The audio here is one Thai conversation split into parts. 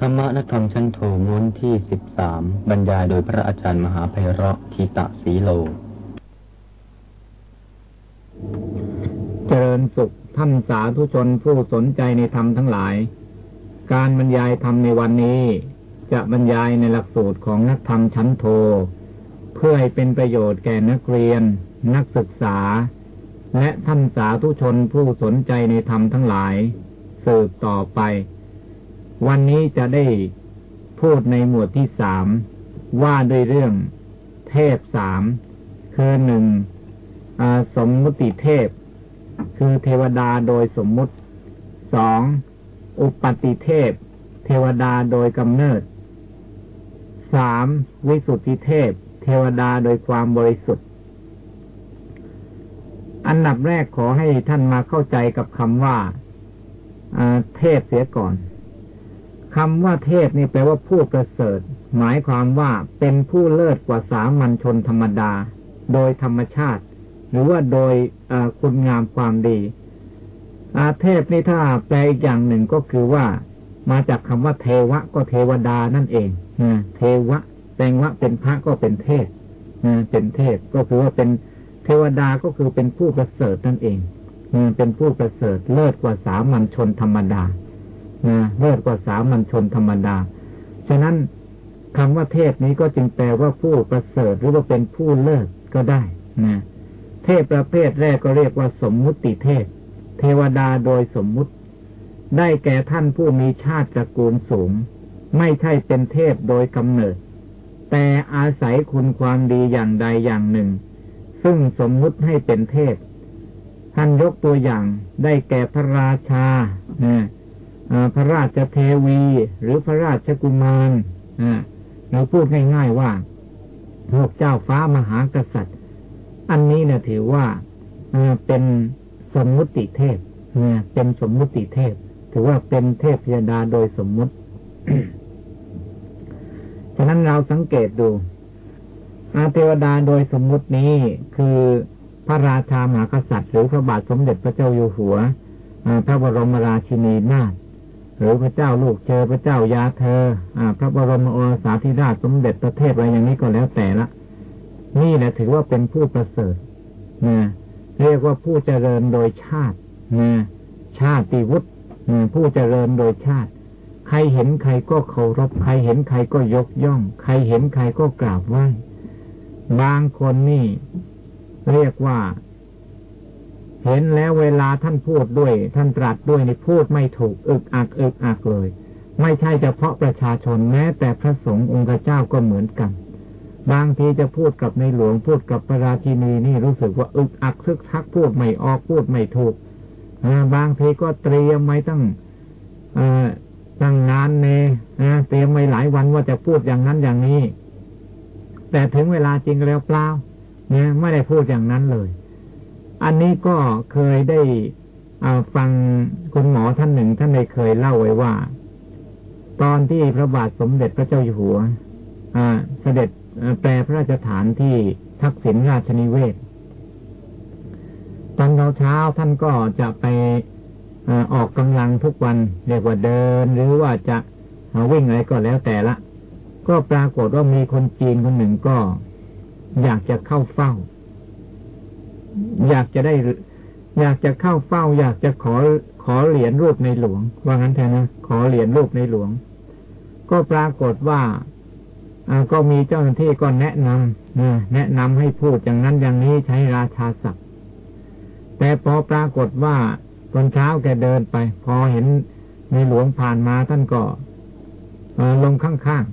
ธรรมะนักธรรมชั้นโทม้วนที่สิบสามบรรยายโดยพระอาจารย์มหาไพเราะทิตะสีโล เจริญสุขท่านสาธุชนผู้สนใจในธรรมทั้งหลาย การบรรยายธรรมในวันนี้ จะบรรยายในหลักสูตรของนักธรรมชั้นโท เพื่อให้เป็นประโยชน์แก่นักเรียน นักศึกษา และท่านสาธุชนผู้สนใจในธรรมทั้งหลาย สืบต่อไป วันนี้จะได้พูดในหมวดที่สามว่าด้วยเรื่องเทพสามคือหนึ่งสมมุติเทพ คือเทวดาโดยสมมุติสองอุปติเทพ เทวดาโดยกำเนิดสามวิสุทธิเทพ เทวดาโดยความบริสุทธิ์ อันดับแรกขอให้ท่านมาเข้าใจกับคำว่าเทพเสียก่อน คำว่าเทพนี่แปลว่าผู้ประเสริฐ หมายความว่าเป็นผู้เลิศกว่าสามัญชนธรรมดา โดยธรรมชาติ หรือว่าโดยคุณงามความดีอาเทพนี่ถ้าแปลอีกอย่างหนึ่งก็คือว่า มาจากคำว่าเทวะก็เทวดานั่นเองเทวะแปลว่าเป็นพระก็เป็นเทพเป็นเทพก็คือว่าเป็นเทวดาก็คือเป็นผู้ประเสริฐนั่นเองเป็นผู้ประเสริฐเลิศกว่าสามัญชนธรรมดา นะเลิศกว่าสามัญชนธรรมดา ฉะนั้นคำว่าเทพนี้ก็จึงแปลว่าผู้ประเสริฐหรือว่าเป็นผู้เลิศก็ได้นะเทพประเภทแรกก็เรียกว่าสมมุติเทพ เทวดาโดยสมมุติ ได้แก่ท่านผู้มีชาติตระกูลสูง ไม่ใช่เป็นเทพโดยกำเนิด แต่อาศัยคุณความดีอย่างใดอย่างหนึ่ง ซึ่งสมมุติให้เป็นเทพ ท่านยกตัวอย่างได้แก่พระราชานะ พระราชเทวี หรือพระราชกุมารเราพูดง่ายๆว่าพวกเจ้าฟ้ามหากษัตริย์ อันนี้เนี่ยถือว่าเป็นสมมุติเทพเป็นสมมุติเทพ ถือว่าเป็นเทพยดาโดยสมมุติ ฉะนั้นเราสังเกตดูอาเทวดาโดยสมมุตินี้คือพระราชามหากษัตริย์ หรือพระบาทสมเด็จพระเจ้าอยู่หัวพระบรมราชินีนาถ หรือพระเจ้าลูกเจอพระเจ้ายาเธออพระบรมโอรสาธิราชสมเด็จประเทศอะไรอย่างนี้ก็แล้วแต่ละนี่แหละถือว่าเป็นผู้ประเสริฐนะเรียกว่าผู้เจริญโดยชาตินะชาติวุฒิผู้เจริญโดยชาติ ใครเห็นใครก็เคารพ ใครเห็นใครก็ยกย่อง ใครเห็นใครก็กราบไหว้ บางคนนี่ เรียกว่า เห็นแล้วเวลาท่านพูดด้วย ท่านตรัสด้วยในพูดไม่ถูกอึกอักอึกอักเลย ไม่ใช่เฉพาะประชาชนแม้แต่พระสงฆ์องค์เจ้าก็เหมือนกัน บางทีจะพูดกับในหลวงพูดกับพระราชินีนี่รู้สึกว่าอึกอักซึกทักพูดไม่ออกพูดไม่ถูกบางทีก็เตรียมไว้ตั้งตั้งนานเนเตรียมไว้หลายวันว่าจะพูดอย่างนั้นอย่างนี้ แต่ถึงเวลาจริงแล้วเปล่าเนี่ยไม่ได้พูดอย่างนั้นเลย อันนี้ก็เคยได้ฟังคุณหมอท่านหนึ่งท่านได้เคยเล่าไว้ว่า ตอนที่พระบาทสมเด็จพระเจ้าอยู่หัวเสด็จแปลพระราชฐานที่ทักษิณราชนิเวศตอนเช้าท่านก็จะไปออกกำลังทุกวันเรียกว่าเดิน หรือว่าจะวิ่งอะไรก็แล้วแต่ละ ก็ปรากฏว่ามีคนจีนคนหนึ่งก็ อยากจะเข้าเฝ้า อยากจะได้อยากจะเข้าเฝ้า อยากจะขอขอเหรียญรูปในหลวง ว่างั้นแทนนะ ขอเหรียญรูปในหลวง ก็ปรากฏว่าก็มีเจ้าหน้าที่ก็แนะนำแนะนำให้พูดอย่างนั้นอย่างนี้ใช้ราชาศัพท์ แต่พอปรากฏว่าตอนเช้าแกเดินไป พอเห็นในหลวงผ่านมาท่านก็ลงข้าง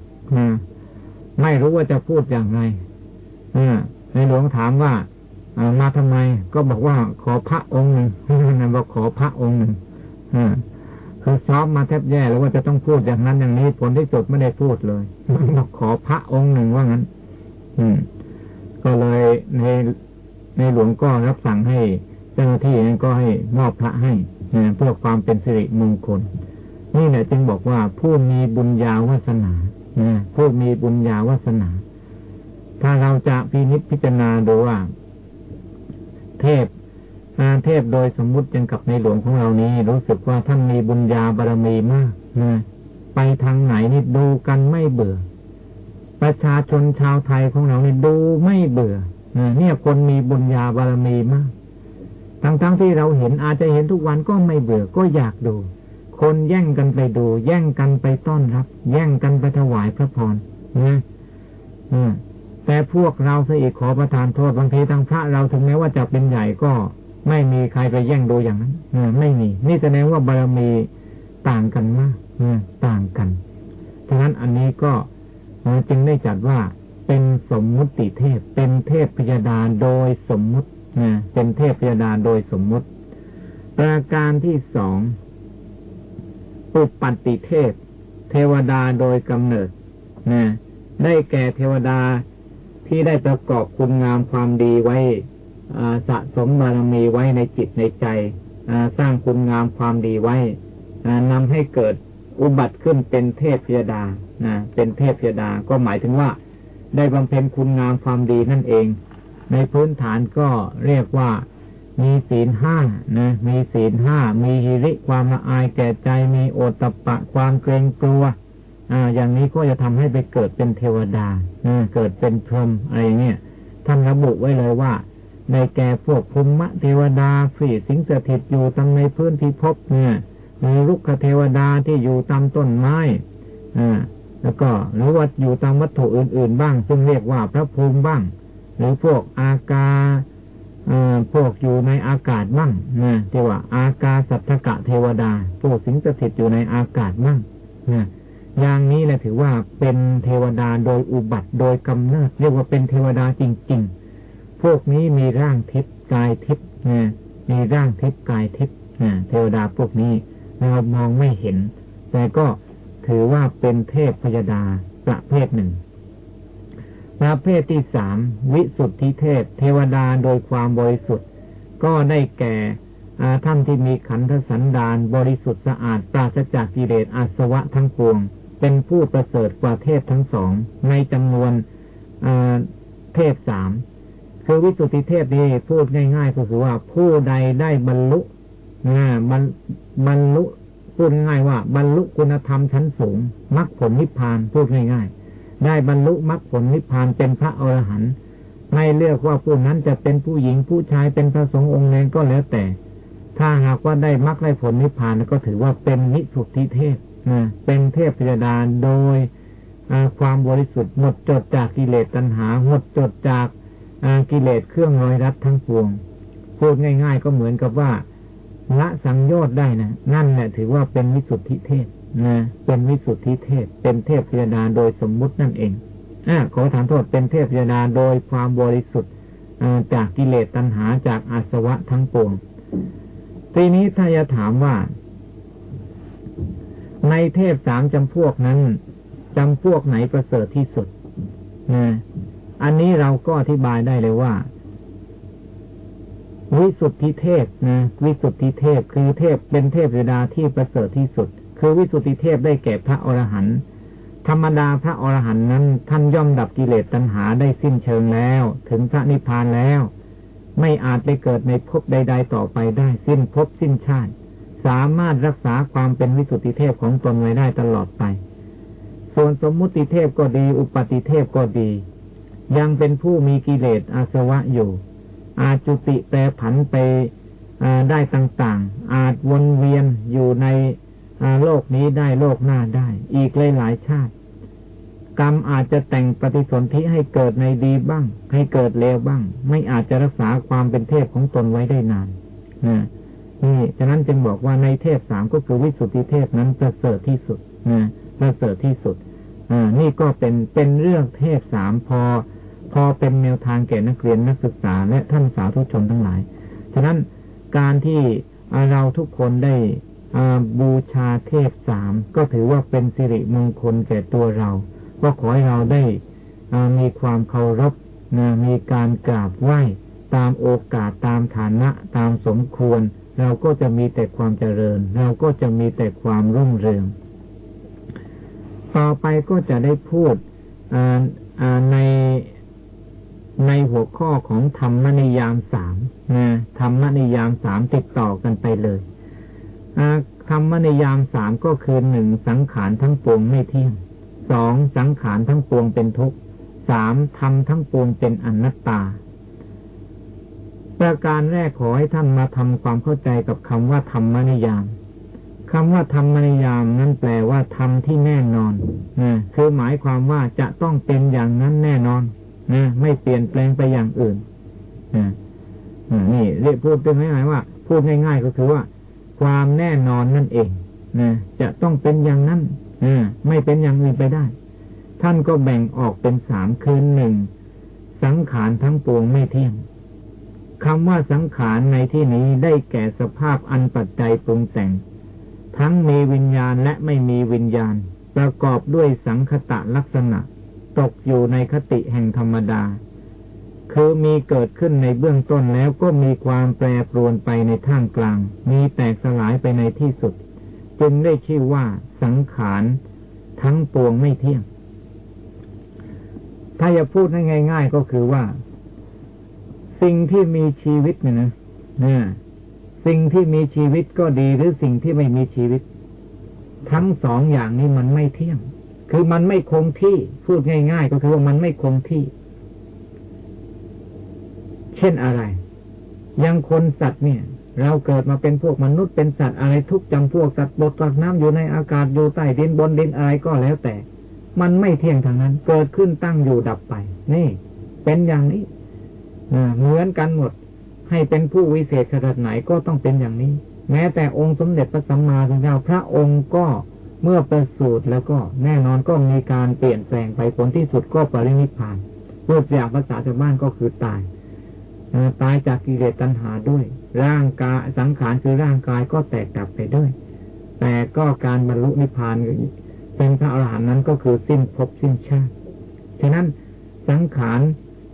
ๆไม่รู้ว่าจะพูดอย่างไรในหลวงถามว่า มาทำไม ก็บอกว่าขอพระองค์หนึ่งนะบอกขอพระองค์หนึ่งคือซ้อมมาแทบแย่แล้วว่าจะต้องพูดอย่างนั้นอย่างนี้ผลที่สุดไม่ได้พูดเลยบอกขอพระองค์หนึ่งว่างั้น อืม ก็เลยในในหลวงก็รับสั่งให้เจ้าหน้าที่นั้นก็ให้มอบพระให้เพื่อความเป็นสิริมงคล นี่แหละจึงบอกว่าผู้มีบุญญาวาสนาผู้มีบุญญาวาสนา ถ้าเราจะพินิจพิจารณาดูว่า เทพเทพโดยสมมุติยังกับในหลวงของเรานี้ รู้สึกว่าท่านมีบุญญาบารมีมากนะไปทางไหนนี่ดูกันไม่เบื่อ ประชาชนชาวไทยของเราเนี่ยดูไม่เบื่อเนี่ยคนมีบุญญาบารมีมาก ทั้งๆทที่เราเห็นอาจจะเห็นทุกวันก็ไม่เบื่อก็อยากดู คนแย่งกันไปดู แย่งกันไปต้อนรับ แย่งกันไปถวายพระพรนะ แต่พวกเราเสอีกขอประทานโทษบางทีทางพระเราถึงแม้ว่าจะเป็นใหญ่ก็ไม่มีใครไปแย่งดูอย่างนั้นไม่มี นี่แสดงว่าบารมีต่างกันมากต่างกันฉะนั้นอันนี้ก็จึงได้จัดว่าเป็นสมมุติเทพ เป็นเทพพยาดาโดยสมมุติเป็นเทพพยาดาโดยสมมุติ ประการที่สองอุปัติเทพ เทวดาโดยกำเนิดนะได้แก่เทวดา ที่ได้ประกอบคุณงามความดีไว้สะสมบารมีไว้ในจิตในใจสร้างคุณงามความดีไว้นำให้เกิดอุบัติขึ้นเป็นเทพยดานะเป็นเทพยดา ก็หมายถึงว่า ได้บำเพ็ญคุณงามความดีนั่นเอง ในพื้นฐานก็เรียกว่ามีศีลห้านะ มีศีลห้า มีฮิริความละอายแก่ใจ มีโอตตะปะความเกรงกลัว อย่างนี้ก็จะทำให้ไปเกิดเป็นเทวดาเกิดเป็นพรหมอะไรเงี้ยท่านระบุไว้เลยว่า ในแก่พวกภูมิเทวดาฝีสิงสถิตอยู่ตั้งในพื้นที่พบเนี่ยมีลุกขเทวดาที่อยู่ตามต้นไม้อ่าแล้วก็หรือว่าอยู่ตามวัตถุอื่น ๆ บ้าง ซึ่งเรียกว่าพระภูมิบ้าง หรือพวกอากาพวกอยู่ในอากาศบ้างนะที่ว่า อากาสัทธกะเทวดาพวกสิงสถิตอยู่ในอากาศบ้างนะ อย่างนี้แหละถือว่าเป็นเทวดาโดยอุบัติโดยกำเนิด เรียกว่าเป็นเทวดาจริง ๆ พวกนี้มีร่างทิพย์กายทิพย์นะมีร่างทิพย์กายทิพย์นะเทวดาพวกนี้เรามองไม่เห็น แต่ก็ถือว่าเป็นเทพพยดาประเภทหนึ่งประเภทที่สามวิสุทธิเทพ เทวดาโดยความบริสุทธิ์ ก็ได้แก่ท่านที่มีขันธสันดานบริสุทธิ์สะอาดปราศจากกิเลสอาสวะทั้งปวง เป็นผู้ประเสริฐกว่าเทพทั้งสอง ในจำนวนเทพสามคือวิสุทธิเทพนี่พูดง่ายๆก็คือว่าผู้ใดได้บรรลุบรรบรรลุพูดง่ายว่า บรรลุคุณธรรมชั้นสูงมรรคผลนิพพานพูดง่ายๆ ได้บรรลุมรรคผลนิพพานเป็นพระอรหันต์ไม่เลือกว่าผู้นั้นจะเป็นผู้หญิงผู้ชายเป็นพระสงฆ์องค์เนก็แล้วแต่ ถ้าหากว่าได้มรรคได้ผลนิพพานก็ถือว่าเป็นนิสุทธิเทพ เป็นเทพพิดาโดยความบริสุทธิ์หมดจดจากกิเลสตัณหา หมดจดจากกิเลสเครื่องร้อยรัดทั้งปวง พูดง่าย ๆ ก็เหมือนกับว่าละสังโยชน์ได้นะนั่นแหละถือว่าเป็นวิสุทธิเทพนะเป็นวิสุทธิเทพเป็นเทพพิดาโดยสมมุตินั่นเองอขอถามโทษเป็นเทพพิดาโดยความบริสุทธิ์จากกิเลสตัณหาจากอาสวะทั้งปวงทีนี้ถ้าจะถามว่า ในเทพสามจำพวกนั้นจำพวกไหนประเสริฐที่สุดนะอันนี้เราก็อธิบายได้เลยว่า วิสุทธิเทพนะวิสุทธิเทพคือเทพเป็นเทพเวดาที่ประเสริฐที่สุด คือวิสุทธิเทพได้แก่พระอรหันต์ธรรมดาพระอรหันต์นั้น ท่านย่อมดับกิเลสตัณหาได้สิ้นเชิงแล้ว ถึงพระนิพพานแล้ว ไม่อาจไปเกิดในภพใด ๆ ต่อไปได้สิ้นภพสิ้นชาติ สามารถรักษาความเป็นวิสุทธิเทพของตนไว้ได้ตลอดไป ส่วนสมมุติเทพก็ดี อุปติเทพก็ดี ยังเป็นผู้มีกิเลสอาสวะอยู่ อาจุติแปรผันไปได้ต่างๆ อาจวนเวียนอยู่ในโลกนี้ได้โลกหน้าได้ อีกหลายหลายชาติ กรรมอาจจะแต่งปฏิสนธิให้เกิดในดีบ้าง ให้เกิดเลวบ้าง ไม่อาจจะรักษาความเป็นเทพของตนไว้ได้นานนะ นี่ฉะนั้นจึงบอกว่าในเทพสามก็คือวิสุทธิเทพนั้นประเสริฐที่สุดนะประเสริฐที่สุดอ่านี่ก็เป็นเป็นเรื่องเทพสามพอ พอเป็นแนวทางแก่นักเรียนนักศึกษาและท่านสาธุชนทั้งหลาย ฉะนั้นการที่เราทุกคนได้บูชาเทพสามก็ถือว่าเป็นสิริมงคลแก่ตัวเรา ก็ขอให้เราได้มีความเคารพมีการกราบไหว้ตามโอกาสตามฐานะตามสมควร เราก็จะมีแต่ความเจริญ เราก็จะมีแต่ความรุ่งเรือง ต่อไปก็จะได้พูดในในหัวข้อของธรรมนิยามสามนะธรรมนิยามสามติดต่อกันไปเลยธรรมนิยามสามก็คือหนึ่งสังขารทั้งปวงไม่เที่ยงสองสังขารทั้งปวงเป็นทุกข์สามธรรมทั้งปวงเป็นอนัตตา ประการแรกขอให้ท่านมาทำความเข้าใจกับคำว่าธรรมนิยามคำว่าธรรมนิยามนั้นแปลว่าธรรมที่แน่นอนนะคือหมายความว่าจะต้องเป็นอย่างนั้นแน่นอนนะไม่เปลี่ยนแปลงไปอย่างอื่นนะนี่เรียกพูดเป็นง่ายๆว่า พูดง่าย ๆ ก็คือว่า ความแน่นอนนั่นเองนะจะต้องเป็นอย่างนั้นนะไม่เป็นอย่างอื่นไปได้ ท่านก็แบ่งออกเป็นสามคืนหนึ่งสังขารทั้งปวงไม่เที่ยง คำว่าสังขารในที่นี้ได้แก่สภาพอันปัจจัยปรุงแต่ง ทั้งมีวิญญาณและไม่มีวิญญาณ ประกอบด้วยสังคตะลักษณะ ตกอยู่ในคติแห่งธรรมดา คือมีเกิดขึ้นในเบื้องต้นแล้วก็มีความแปรปรวนไปในท่ามกลาง มีแตกสลายไปในที่สุด จึงได้ชื่อว่าสังขาร ทั้งปวงไม่เที่ยง ถ้าจะพูดง่าย ๆ ก็คือว่า สิ่งที่มีชีวิตเนี่ยนะนะสิ่งที่มีชีวิตก็ดีหรือสิ่งที่ไม่มีชีวิต ทั้งสองอย่างนี้มันไม่เที่ยง คือมันไม่คงที่พูดง่าย ๆ ก็คือว่ามันไม่คงที่ เช่นอะไรยังคนสัตว์เนี่ย เราเกิดมาเป็นพวกมนุษย์เป็นสัตว์อะไรทุกจำพวกสัตว์บดตักน้ำอยู่ในอากาศอยู่ใต้ดินบนดินอะไรก็แล้วแต่ มันไม่เที่ยงทางนั้น เกิดขึ้นตั้งอยู่ดับไป นี่ เป็นอย่างนี้ เหมือนกันหมด ให้เป็นผู้วิเศษขนาดไหนก็ต้องเป็นอย่างนี้ แม้แต่องค์สมเด็จพระสัมมาสัมพุทธเจ้าพระองค์ก็เมื่อประสูติแล้วก็แน่นอนก็มีการเปลี่ยนแปลงไปผลที่สุดก็ปรินิพพานรูปอย่างภาษาชาวบ้านก็คือตายตายจากกิเลสตัณหาด้วย ร่างกายสังขารคือร่างกายก็แตกดับไปด้วย แต่ก็การบรรลุนิพพานเป็นพระอรหันต์นั้นก็คือสิ้นภพสิ้นชาติฉะนั้นสังขาร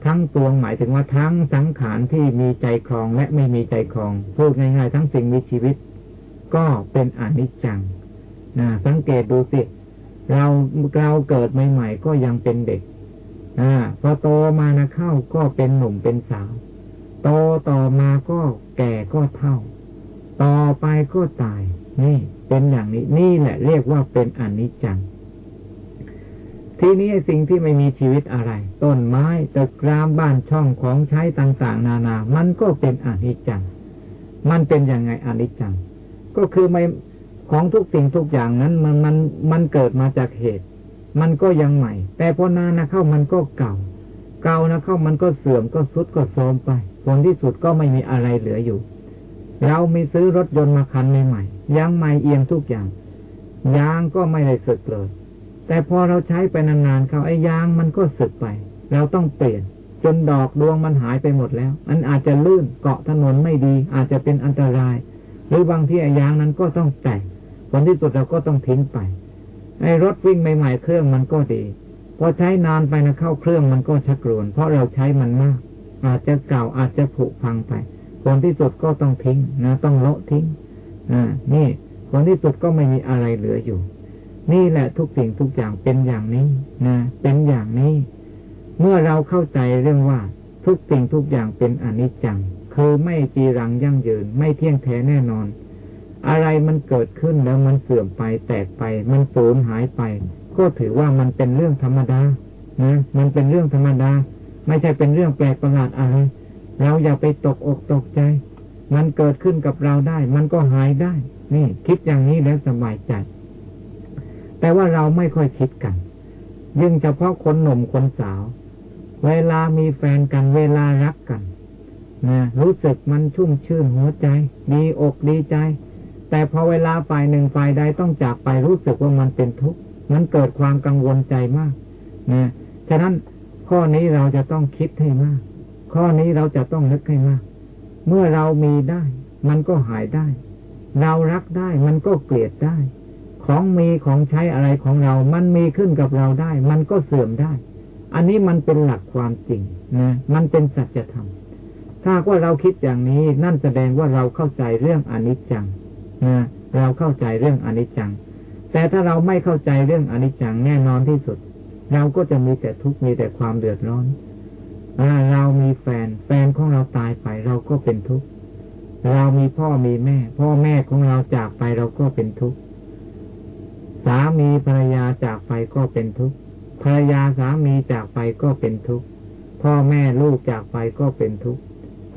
ทั้งตัวหมายถึงว่าทั้งสังขารที่มีใจครองและไม่มีใจครอง พูดง่ายๆ ทั้งสิ่งมีชีวิต ก็เป็นอนิจจังนะสังเกตดูสิเราเราเกิดใหม่ๆก็ยังเป็นเด็กอพอโตมานะเข้าก็เป็นหนุ่มเป็นสาว โตต่อมาก็แก่ก็เท่า ต่อไปก็ตาย นี่ เป็นอย่างนี้นี่แหละเรียกว่าเป็นอนิจจัง ทีนี้สิ่งที่ไม่มีชีวิตอะไร ต้นไม้ตึกรามบ้านช่องของใช้ต่างๆ นานา มันก็เป็นอนิจจัง มันเป็นยังไงอนิจจัง ก็คือไม่ของทุกสิ่งทุกอย่างนั้นมันมันมันเกิดมาจากเหตุ มันก็ยังใหม่ แต่พอนานนะเข้ามันก็เก่า เก่านะเข้ามันก็เสื่อมก็สุดก็โทรมไปผลที่สุดก็ไม่มีอะไรเหลืออยู่ เรามีซื้อรถยนต์มาคันใหม่ๆยางใหม่เอียงทุกอย่างยางก็ไม่ได้สึกเลย แต่พอเราใช้ไปนานๆเขาไอ้ยางมันก็สึกไป เราต้องเปลี่ยน จนดอกดวงมันหายไปหมดแล้วอันอาจจะลื่นเกาะถนนไม่ดี อาจจะเป็นอันตราย หรือบางที่ไอ้ยางนั้นก็ต้องแตกผลที่สุดเราก็ต้องทิ้งไปไอ้รถวิ่งใหม่ๆเครื่องมันก็ดีพอใช้นานไปนะเข้าเครื่องมันก็ชักรวน เพราะเราใช้มันมาก อาจจะเก่าอาจจะผุพังไปผลที่สุดก็ต้องทิ้งนะต้องโลาะทิ้งอ่านี่ผลที่สุดก็ไม่มีอะไรเหลืออยู่ นี่แหละทุกสิ่งทุกอย่างเป็นอย่างนี้นะเป็นอย่างนี้ เมื่อเราเข้าใจเรื่องว่าทุกสิ่งทุกอย่างเป็นอนิจจัง คือไม่จีรังยั่งยืน ไม่เที่ยงแท้แน่นอน อะไรมันเกิดขึ้นแล้วมันเสื่อมไปแตกไป มันสูญหายไป ก็ถือว่ามันเป็นเรื่องธรรมดานะมันเป็นเรื่องธรรมดา ไม่ใช่เป็นเรื่องแปลกประหลาดอะไรเราอย่าไปตกอกตกใจ มันเกิดขึ้นกับเราได้ มันก็หายได้ นี่ คิดอย่างนี้แล้วสบายใจ แต่ว่าเราไม่ค่อยคิดกัน ยิ่งเฉพาะคนหนุ่มคนสาว เวลามีแฟนกันเวลารักกันนะรู้สึกมันชุ่มชื่นหัวใจ ดีอกดีใจ แต่พอเวลาฝ่ายหนึ่งฝ่ายใดต้องจากไปรู้สึกว่ามันเป็นทุกข์มันเกิดความกังวลใจมากนะฉะนั้นข้อนี้เราจะต้องคิดให้มาก ข้อนี้เราจะต้องนึกให้มาก เมื่อเรามีได้ มันก็หายได้ เรารักได้มันก็เกลียดได้ ของมีของใช้อะไรของเรา มันมีขึ้นกับเราได้ มันก็เสื่อมได้ อันนี้มันเป็นหลักความจริงนะ มันเป็นสัจธรรม ถ้าว่าเราคิดอย่างนี้ นั่นแสดงว่าเราเข้าใจเรื่องอนิจจังนะเราเข้าใจเรื่องอนิจจัง แต่ถ้าเราไม่เข้าใจเรื่องอนิจจังแน่นอนที่สุด เราก็จะมีแต่ทุกข์มีแต่ความเดือดร้อนเรามีแฟน แฟนของเราตายไปเราก็เป็นทุกข์ เรามีพ่อมีแม่ พ่อแม่ของเราจากไปเราก็เป็นทุกข์ สามีภรรยาจากไปก็เป็นทุกข์ภรรยาสามีจากไปก็เป็นทุกข์พ่อแม่ลูกจากไปก็เป็นทุกข์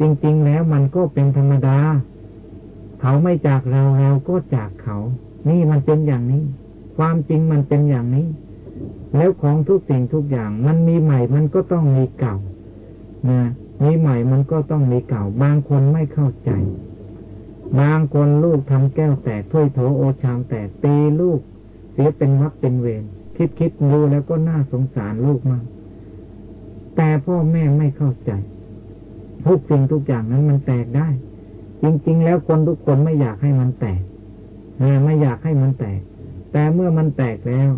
จริง ๆ แล้วมันก็เป็นธรรมดา เขาไม่จากเราเราก็จากเขา นี่มันเป็นอย่างนี้ ความจริงมันเป็นอย่างนี้ แล้วของทุกสิ่งทุกอย่าง มันมีใหม่มันก็ต้องมีเก่านะมีใหม่มันก็ต้องมีเก่า บางคนไม่เข้าใจ บางคนลูกทำแก้วแตกถ้วยโถโอชามแตกตีลูก เสียเป็นวักเป็นเวรคิดคิดดูแล้วก็น่าสงสารลูกมาก แต่พ่อแม่ไม่เข้าใจ ทุกสิ่งทุกอย่างนั้นมันแตกได้ จริง ๆ แล้วคนทุกคนไม่อยากให้มันแตกไม่อยากให้มันแตก แต่เมื่อมันแตกแล้ว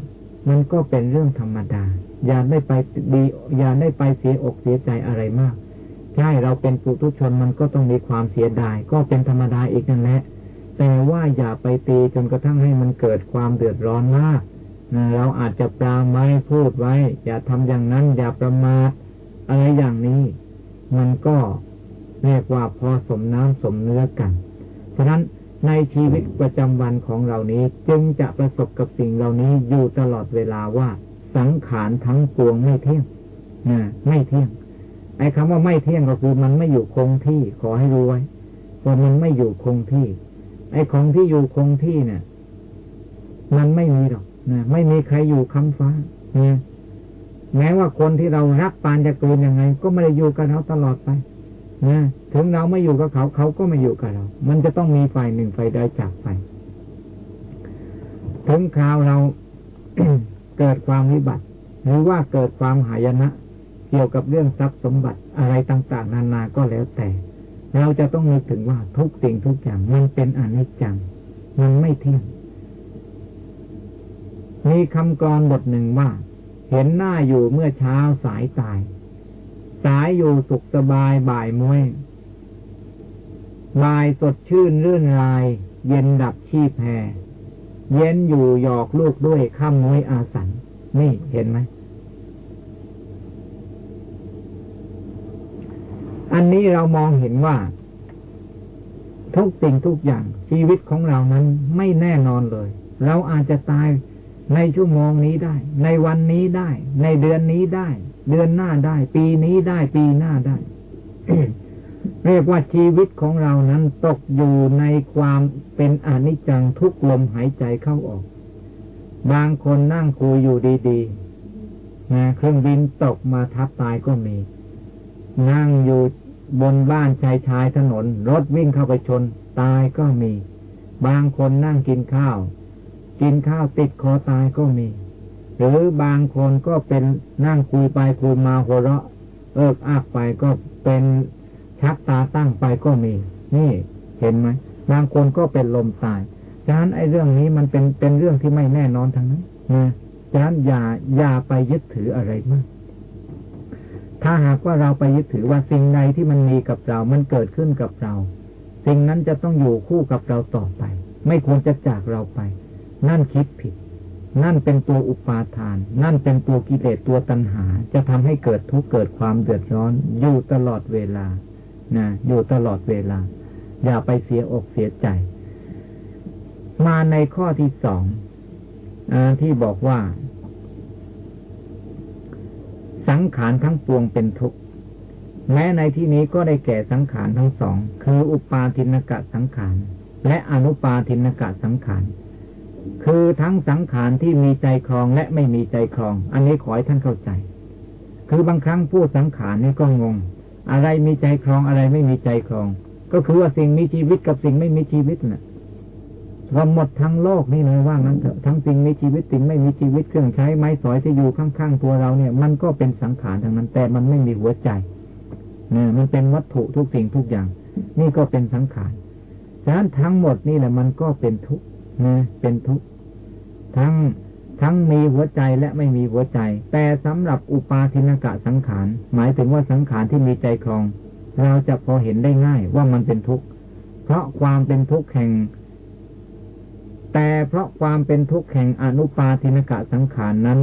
มันก็เป็นเรื่องธรรมดา อย่าได้ไปดี อย่าได้ไปเสียอกเสียใจอะไรมาก ใช่เราเป็นปุถุชนมันก็ต้องมีความเสียดาย ก็เป็นธรรมดาอีกนั่นแหละ แต่ว่าอย่าไปตีจนกระทั่งให้มันเกิดความเดือดร้อนมากเราอาจจะปราไม้พูดไว้ อย่าทำอย่างนั้นอย่าประมาทอะไรอย่างนี้ มันก็เรียกว่าพอสมน้ำสมเนื้อกัน ฉะนั้นในชีวิตประจำวันของเรานี้จึงจะประสบกับสิ่งเหล่านี้อยู่ตลอดเวลาว่า สังขารทั้งปวงไม่เที่ยงนะไม่เที่ยง ไอ้คำว่าไม่เที่ยงก็คือมันไม่อยู่คงที่ขอให้รู้ไว้ว่ามันไม่อยู่คงที่ ไอ้ของที่อยู่คงที่เนี่ย มันไม่มีหรอกนะไม่มีใครอยู่คำฟ้าเนี่ยแม้ว่าคนที่เรารักปานจะเกินยังไง ก็ไม่ได้อยู่กับเราตลอดไปนะถึงเราไม่อยู่กับเขาเขาก็ไม่อยู่กับเรา มันจะต้องมีฝ่ายหนึ่งฝ่ายใดจากไป ถึงคราวเราเกิดความวิบัติ หรือว่าเกิดความหายนะ เกี่ยวกับเรื่องทรัพย์สมบัติอะไรต่าง ๆ นานาก็แล้วแต่ เราจะต้องนึกถึงว่าทุกสิ่งทุกอย่างมันเป็นอนิจจัง มันไม่เที่ยง มีคำกรบทหนึ่งว่า เห็นหน้าอยู่เมื่อเช้าสายตาย สายอยู่สุขสบายบ่ายมวยบ่ายสดชื่นรื่นราย เย็นดับชีพแพเย็นอยู่หยอกลูกด้วยข้ามมวยอาสัน นี่เห็นไหม อันนี้เรามองเห็นว่า ทุกสิ่งทุกอย่างชีวิตของเรานั้นไม่แน่นอนเลย เราอาจจะตายในชั่วโมงนี้ได้ ในวันนี้ได้ ในเดือนนี้ได้ เดือนหน้าได้ ปีนี้ได้ ปีหน้าได้เรียกว่าชีวิตของเรานั้นตกอยู่ในความเป็นอนิจจังทุกลมหายใจเข้าออก บางคนนั่งคุยอยู่ดีๆนะเครื่องบินตกมาทับตายก็มี นั่งอยู่ บนบ้านชายชายถนน รถวิ่งเข้าไปชน ตายก็มี บางคนนั่งกินข้าว กินข้าวติดคอตายก็มี หรือบางคนก็เป็นนั่งคุยไปคุยมาหัวเราะ เอิกอักไปก็เป็นชักตาตั้งไปก็มี นี่เห็นไหมบางคนก็เป็นลมตายฉะนั้นไอ้เรื่องนี้มันเป็นเป็นเรื่องที่ไม่แน่นอนทั้งนั้นนะฉะนั้นอย่าอย่าไปยึดถืออะไรมาก ถ้าหากว่าเราไปยึดถือว่าสิ่งใดที่มันมีกับเรา มันเกิดขึ้นกับเรา สิ่งนั้นจะต้องอยู่คู่กับเราต่อไป ไม่ควรจะจากเราไป นั่นคิดผิด นั่นเป็นตัวอุปาทาน นั่นเป็นตัวกิเลสตัวตัณหา จะทำให้เกิดทุกข์เกิดความเดือดร้อน อยู่ตลอดเวลา นะ อยู่ตลอดเวลา อย่าไปเสียอกเสียใจ มาในข้อที่สองอที่บอกว่า สังขารทั้งปวงเป็นทุกข์แม้ในที่นี้ก็ได้แก่สังขารทั้งสอง คืออุปาทินกะสังขาร และอนุปาทินกะสังขาร คือทั้งสังขารที่มีใจครองและไม่มีใจครอง อันนี้ขอให้ท่านเข้าใจ คือบางครั้งผู้สังขารนี่ก็งง อะไรมีใจครองอะไรไม่มีใจครอง ก็คือว่าสิ่งมีชีวิตกับสิ่งไม่มีชีวิตนะ่ะ รวมหมดทั้งโลกนี่เลยว่างั้นเถอะทั้งสิ่งมีชีวิตสิ่งไม่มีชีวิตเครื่องใช้ไม้สอยที่อยู่ข้างๆตัวเราเนี่ย มันก็เป็นสังขารทั้งนั้น แต่มันไม่มีหัวใจเนี่ยมันเป็นวัตถุทุกสิ่งทุกอย่าง นี่ก็เป็นสังขารฉะนั้นทั้งหมดนี่แหละมันก็เป็นทุกข์นะเป็นทุกข์ทั้งทั้งมีหัวใจและไม่มีหัวใจ แต่สำหรับอุปาทินกะสังขาร หมายถึงว่าสังขารที่มีใจครอง เราจะพอเห็นได้ง่ายว่ามันเป็นทุกข์ เพราะความเป็นทุกข์แห่ง แต่เพราะความเป็นทุกข์แห่งอนุปาทินกะสังขารนั้น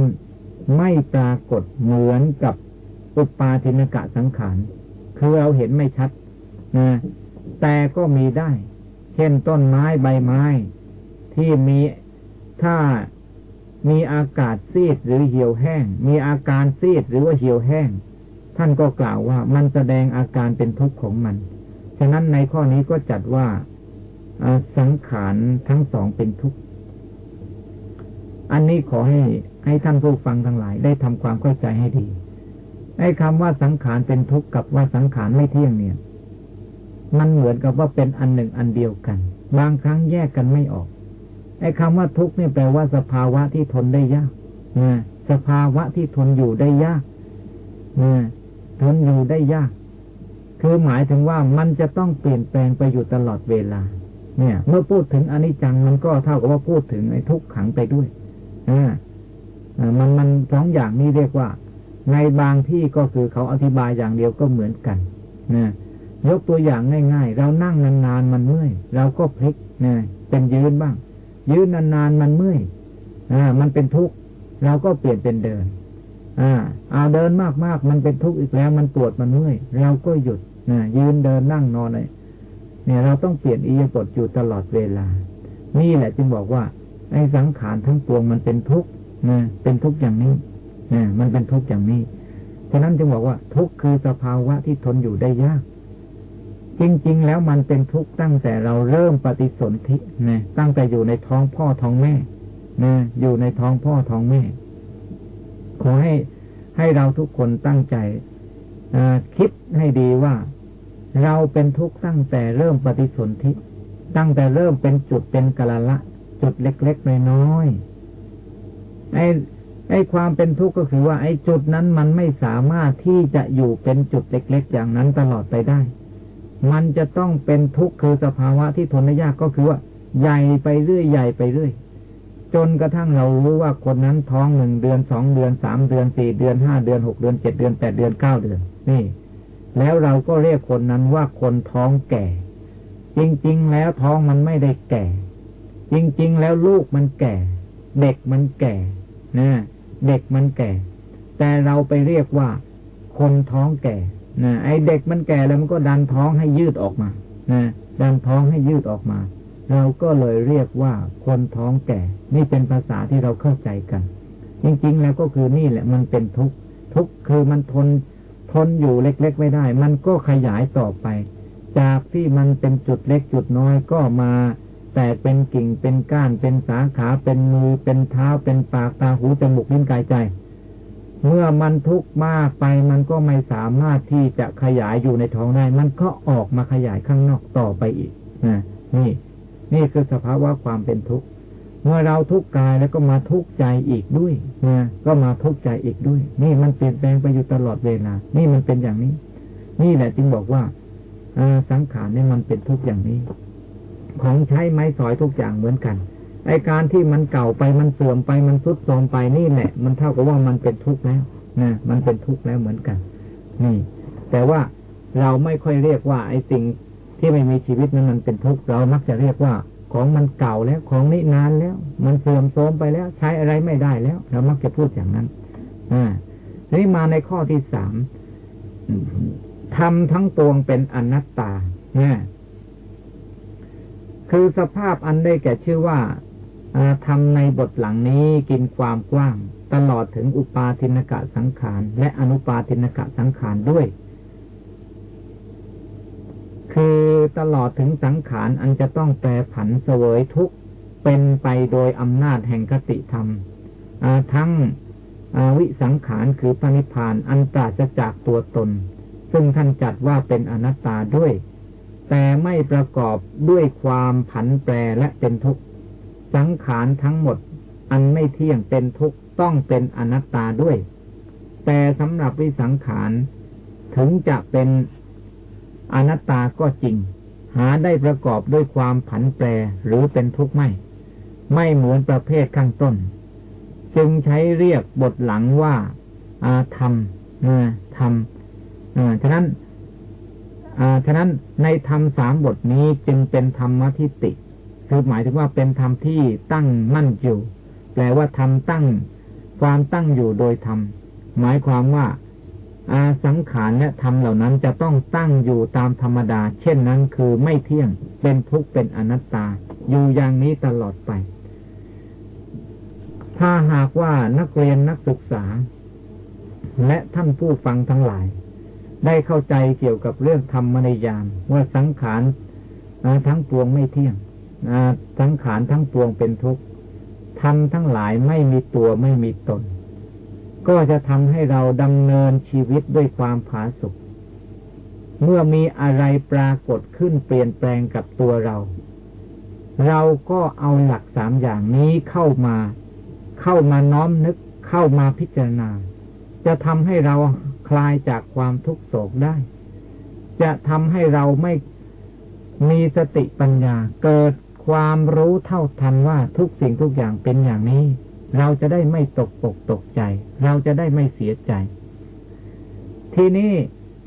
ไม่ปรากฏเหมือนกับอุปาทินกะสังขาร คือเราเห็นไม่ชัดนะแต่ก็มีได้ เช่นต้นไม้ใบไม้ ที่มีถ้ามีอากาศซีดหรือเหี่ยวแห้ง มีอาการซีดหรือว่าเหี่ยวแห้ง ท่านก็กล่าวว่ามันแสดงอาการเป็นทุกข์ของมัน ฉะนั้นในข้อนี้ก็จัดว่า สังขารทั้งสองเป็นทุกข์ อันนี้ขอให้ให้ท่านผู้ฟังทั้งหลาย ได้ทำความเข้าใจให้ดีไอ้คำว่าสังขารเป็นทุกข์กับว่าสังขารไม่เที่ยงเนี่ย มันเหมือนกับว่าเป็นอันหนึ่งอันเดียวกัน บางครั้งแยกกันไม่ออก ไอ้คำว่าทุกข์นี่แปลว่าสภาวะที่ทนได้ยากนะสภาวะที่ทนอยู่ได้ยากนะทนอยู่ได้ยาก คือหมายถึงว่ามันจะต้องเปลี่ยนแปลงไปอยู่ตลอดเวลา เนี่ย เมื่อพูดถึงอนิจจังมันก็เท่ากับว่าพูดถึงไอ้ทุกขังไปด้วยอ่ามันมันสองอย่างนี้เรียกว่า ในบางที่ก็คือเขาอธิบายอย่างเดียวก็เหมือนกันนะยกตัวอย่างง่าย ๆ เรานั่งนานๆมันเมื่อยเราก็พลิกนะเป็นยืนบ้าง ยืนนานๆมันเมื่อยอ่ามันเป็นทุกข์เราก็เปลี่ยนเป็นเดิน อ่าเอาเดินมากๆมันเป็นทุกข์อีกแล้ว มันปวดมันเมื่อยเราก็หยุดนะยืนเดินนั่งนอนเลย เนี่ยเราต้องเปลี่ยนอียบทอยู่ตลอดเวลา นี่แหละจึงบอกว่าไอ้สังขารทั้งปวงมันเป็นทุกข์นะเป็นทุกข์อย่างนี้นะมันเป็นทุกข์อย่างนี้ ฉะนั้นจึงบอกว่า ทุกข์คือสภาวะที่ทนอยู่ได้ยาก จริง ๆ แล้วมันเป็นทุกข์ตั้งแต่เราเริ่มปฏิสนธินะตั้งแต่อยู่ในท้องพ่อท้องแม่นะอยู่ในท้องพ่อท้องแม่ ขอให้ให้เราทุกคนตั้งใจคิดให้ดีว่า เราเป็นทุกข์ตั้งแต่เริ่มปฏิสนธิตั้งแต่เริ่มเป็นจุดเป็นกะละละจุดเล็กๆน้อยๆไอ้ไอ้ความเป็นทุกข์ก็คือว่าไอ้จุดนั้นมันไม่สามารถที่จะอยู่เป็นจุดเล็ก ๆ อย่างนั้นตลอดไปได้ มันจะต้องเป็นทุกข์คือสภาวะที่ทนได้ยากก็คือว่า ใหญ่ไปเรื่อยใหญ่ไปเรื่อยจนกระทั่งเรารู้ว่าคนนั้นท้องหนึ่งเดือนสองเดือนสามเดือนสี่เดือนห้าเดือนหกเดือนเจ็ดเดือนแปดเดือนเก้าเดือน นี่ แล้วเราก็เรียกคนนั้นว่าคนท้องแก่ จริง ๆ แล้วท้องมันไม่ได้แก่ จริง ๆ แล้วลูกมันแก่ เด็กมันแก่นะเด็กมันแก่ แต่เราไปเรียกว่า คนท้องแก่นะไอเด็กมันแก่แล้วมันก็ดันท้องให้ยืดออกมานะดันท้องให้ยืดออกมา เราก็เลยเรียกว่าคนท้องแก่ นี่เป็นภาษาที่เราเข้าใจกัน จริง ๆ แล้วก็คือนี่แหละมันเป็นทุกข์ทุกข์คือมันทน ทนอยู่เล็กๆไม่ได้ มันก็ขยายต่อไป จากที่มันเป็นจุดเล็กจุดน้อยก็มา แต่เป็นกิ่งเป็นก้านเป็นสาขาเป็นมือเป็นเท้าเป็นปากตาหูจมูกลิ้นกายใจ เมื่อมันทุกข์มากไปมันก็ไม่สามารถที่จะขยายอยู่ในท้องได้ มันก็ออกมาขยายข้างนอกต่อไปอีกนะนี่ นี่คือสภาวะความเป็นทุกข์ เมื่อเราทุกข์กายแล้วก็มาทุกข์ใจอีกด้วยนะก็มาทุกข์ใจอีกด้วย นี่มันเปลี่ยนแปลงไปอยู่ตลอดเวลา นี่มันเป็นอย่างนี้ นี่แหละจึงบอกว่าอสังขารเนี่ยมันเป็นทุกข์อย่างนี้ ของใช้ไม้สอยทุกอย่างเหมือนกันไอการที่มันเก่าไปมันเสื่อมไปมันทุดโทรมไปนี่แหละ มันเท่ากับว่ามันเป็นทุกข์แล้วนะมันเป็นทุกข์แล้วเหมือนกัน นี่ แต่ว่าเราไม่ค่อยเรียกว่า ไอสิ่งที่ไม่มีชีวิตนั้นมันเป็นทุกข์เรามักจะเรียกว่า ของมันเก่าแล้ว ของนี้นานแล้ว มันเสื่อมโทรมไปแล้ว ใช้อะไรไม่ได้แล้ว เรามักจะพูดอย่างนั้น อ่านี้มาในข้อที่สามทำทั้งปวงเป็นอนัตตา เนี่ย คือสภาพอันได้แก่ชื่อว่าทำในบทหลังนี้กินความกว้าง ตลอดถึงอุปาทินกะสังขาร และอนุปาทินกะสังขารด้วย คือตลอดถึงสังขารอันจะต้องแปรผันเสวยทุกเป็นไปโดยอำนาจแห่งกติธรรมทั้งวิสังขารคือปณิพานอันปราศจากตัวตน ซึ่งท่านจัดว่าเป็นอนัตตาด้วย แต่ไม่ประกอบด้วยความผันแปรและเป็นทุกข์สังขารทั้งหมดอันไม่เที่ยงเป็นทุกข์ต้องเป็นอนัตตาด้วย แต่สำหรับวิสังขารถึงจะเป็น อนัตตาก็จริง หาได้ประกอบด้วยความผันแปรหรือเป็นทุกข์ไม่ ไม่เหมือนประเภทข้างต้น จึงใช้เรียกบทหลังว่าอาธรรมธรรมฉะนั้นฉะนั้นในธรรมสามบทนี้จึงเป็นธรรมทิฏฐิคือหมายถึงว่าเป็นธรรมที่ตั้งมั่นอยู่ แปลว่าธรรมตั้ง ความตั้งอยู่โดยธรรม หมายความว่า อาสังขารและธรรมเหล่านั้นจะต้องตั้งอยู่ตามธรรมดา เช่นนั้นคือไม่เที่ยง เป็นทุกข์เป็นอนัตตา อยู่อย่างนี้ตลอดไป ถ้าหากว่านักเรียนนักศึกษา และท่านผู้ฟังทั้งหลาย ได้เข้าใจเกี่ยวกับเรื่องธรรมนิยาม ว่าสังขารทั้งปวงไม่เที่ยงสังขารทั้งปวงเป็นทุกข์ทำทั้งหลายไม่มีตัวไม่มีตน ก็จะทำให้เราดำเนินชีวิตด้วยความผาสุกเมื่อมีอะไรปรากฏขึ้นเปลี่ยนแปลงกับตัวเรา เราก็เอาหลักสามอย่างนี้เข้ามา เข้ามาน้อมนึกเข้ามาพิจารณา จะทำให้เราคลายจากความทุกโศกได้ จะทำให้เราไม่มีสติปัญญา เกิดความรู้เท่าทันว่าทุกสิ่งทุกอย่างเป็นอย่างนี้ เราจะได้ไม่ตกปกตกใจ เราจะได้ไม่เสียใจ ทีนี้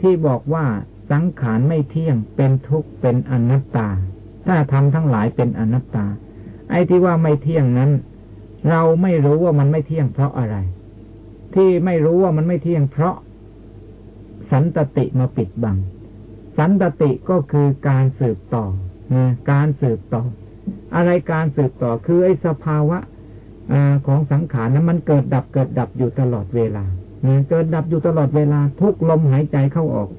ที่บอกว่าสังขารไม่เที่ยงเป็นทุกข์เป็นอนัตตา ถ้าทำทั้งหลายเป็นอนัตตา ไอ้ที่ว่าไม่เที่ยงนั้น เราไม่รู้ว่ามันไม่เที่ยงเพราะอะไร ที่ไม่รู้ว่ามันไม่เที่ยงเพราะ สันตติมาปิดบัง สันตติก็คือการสืบต่อการสืบต่อ อะไรการสืบต่อคือไอ้สภาวะ อของสังขารนั้นมันเกิดดับเกิดดับอยู่ตลอดเวลาเกิดดับอยู่ตลอดเวลา ทุกลมหายใจเข้าออก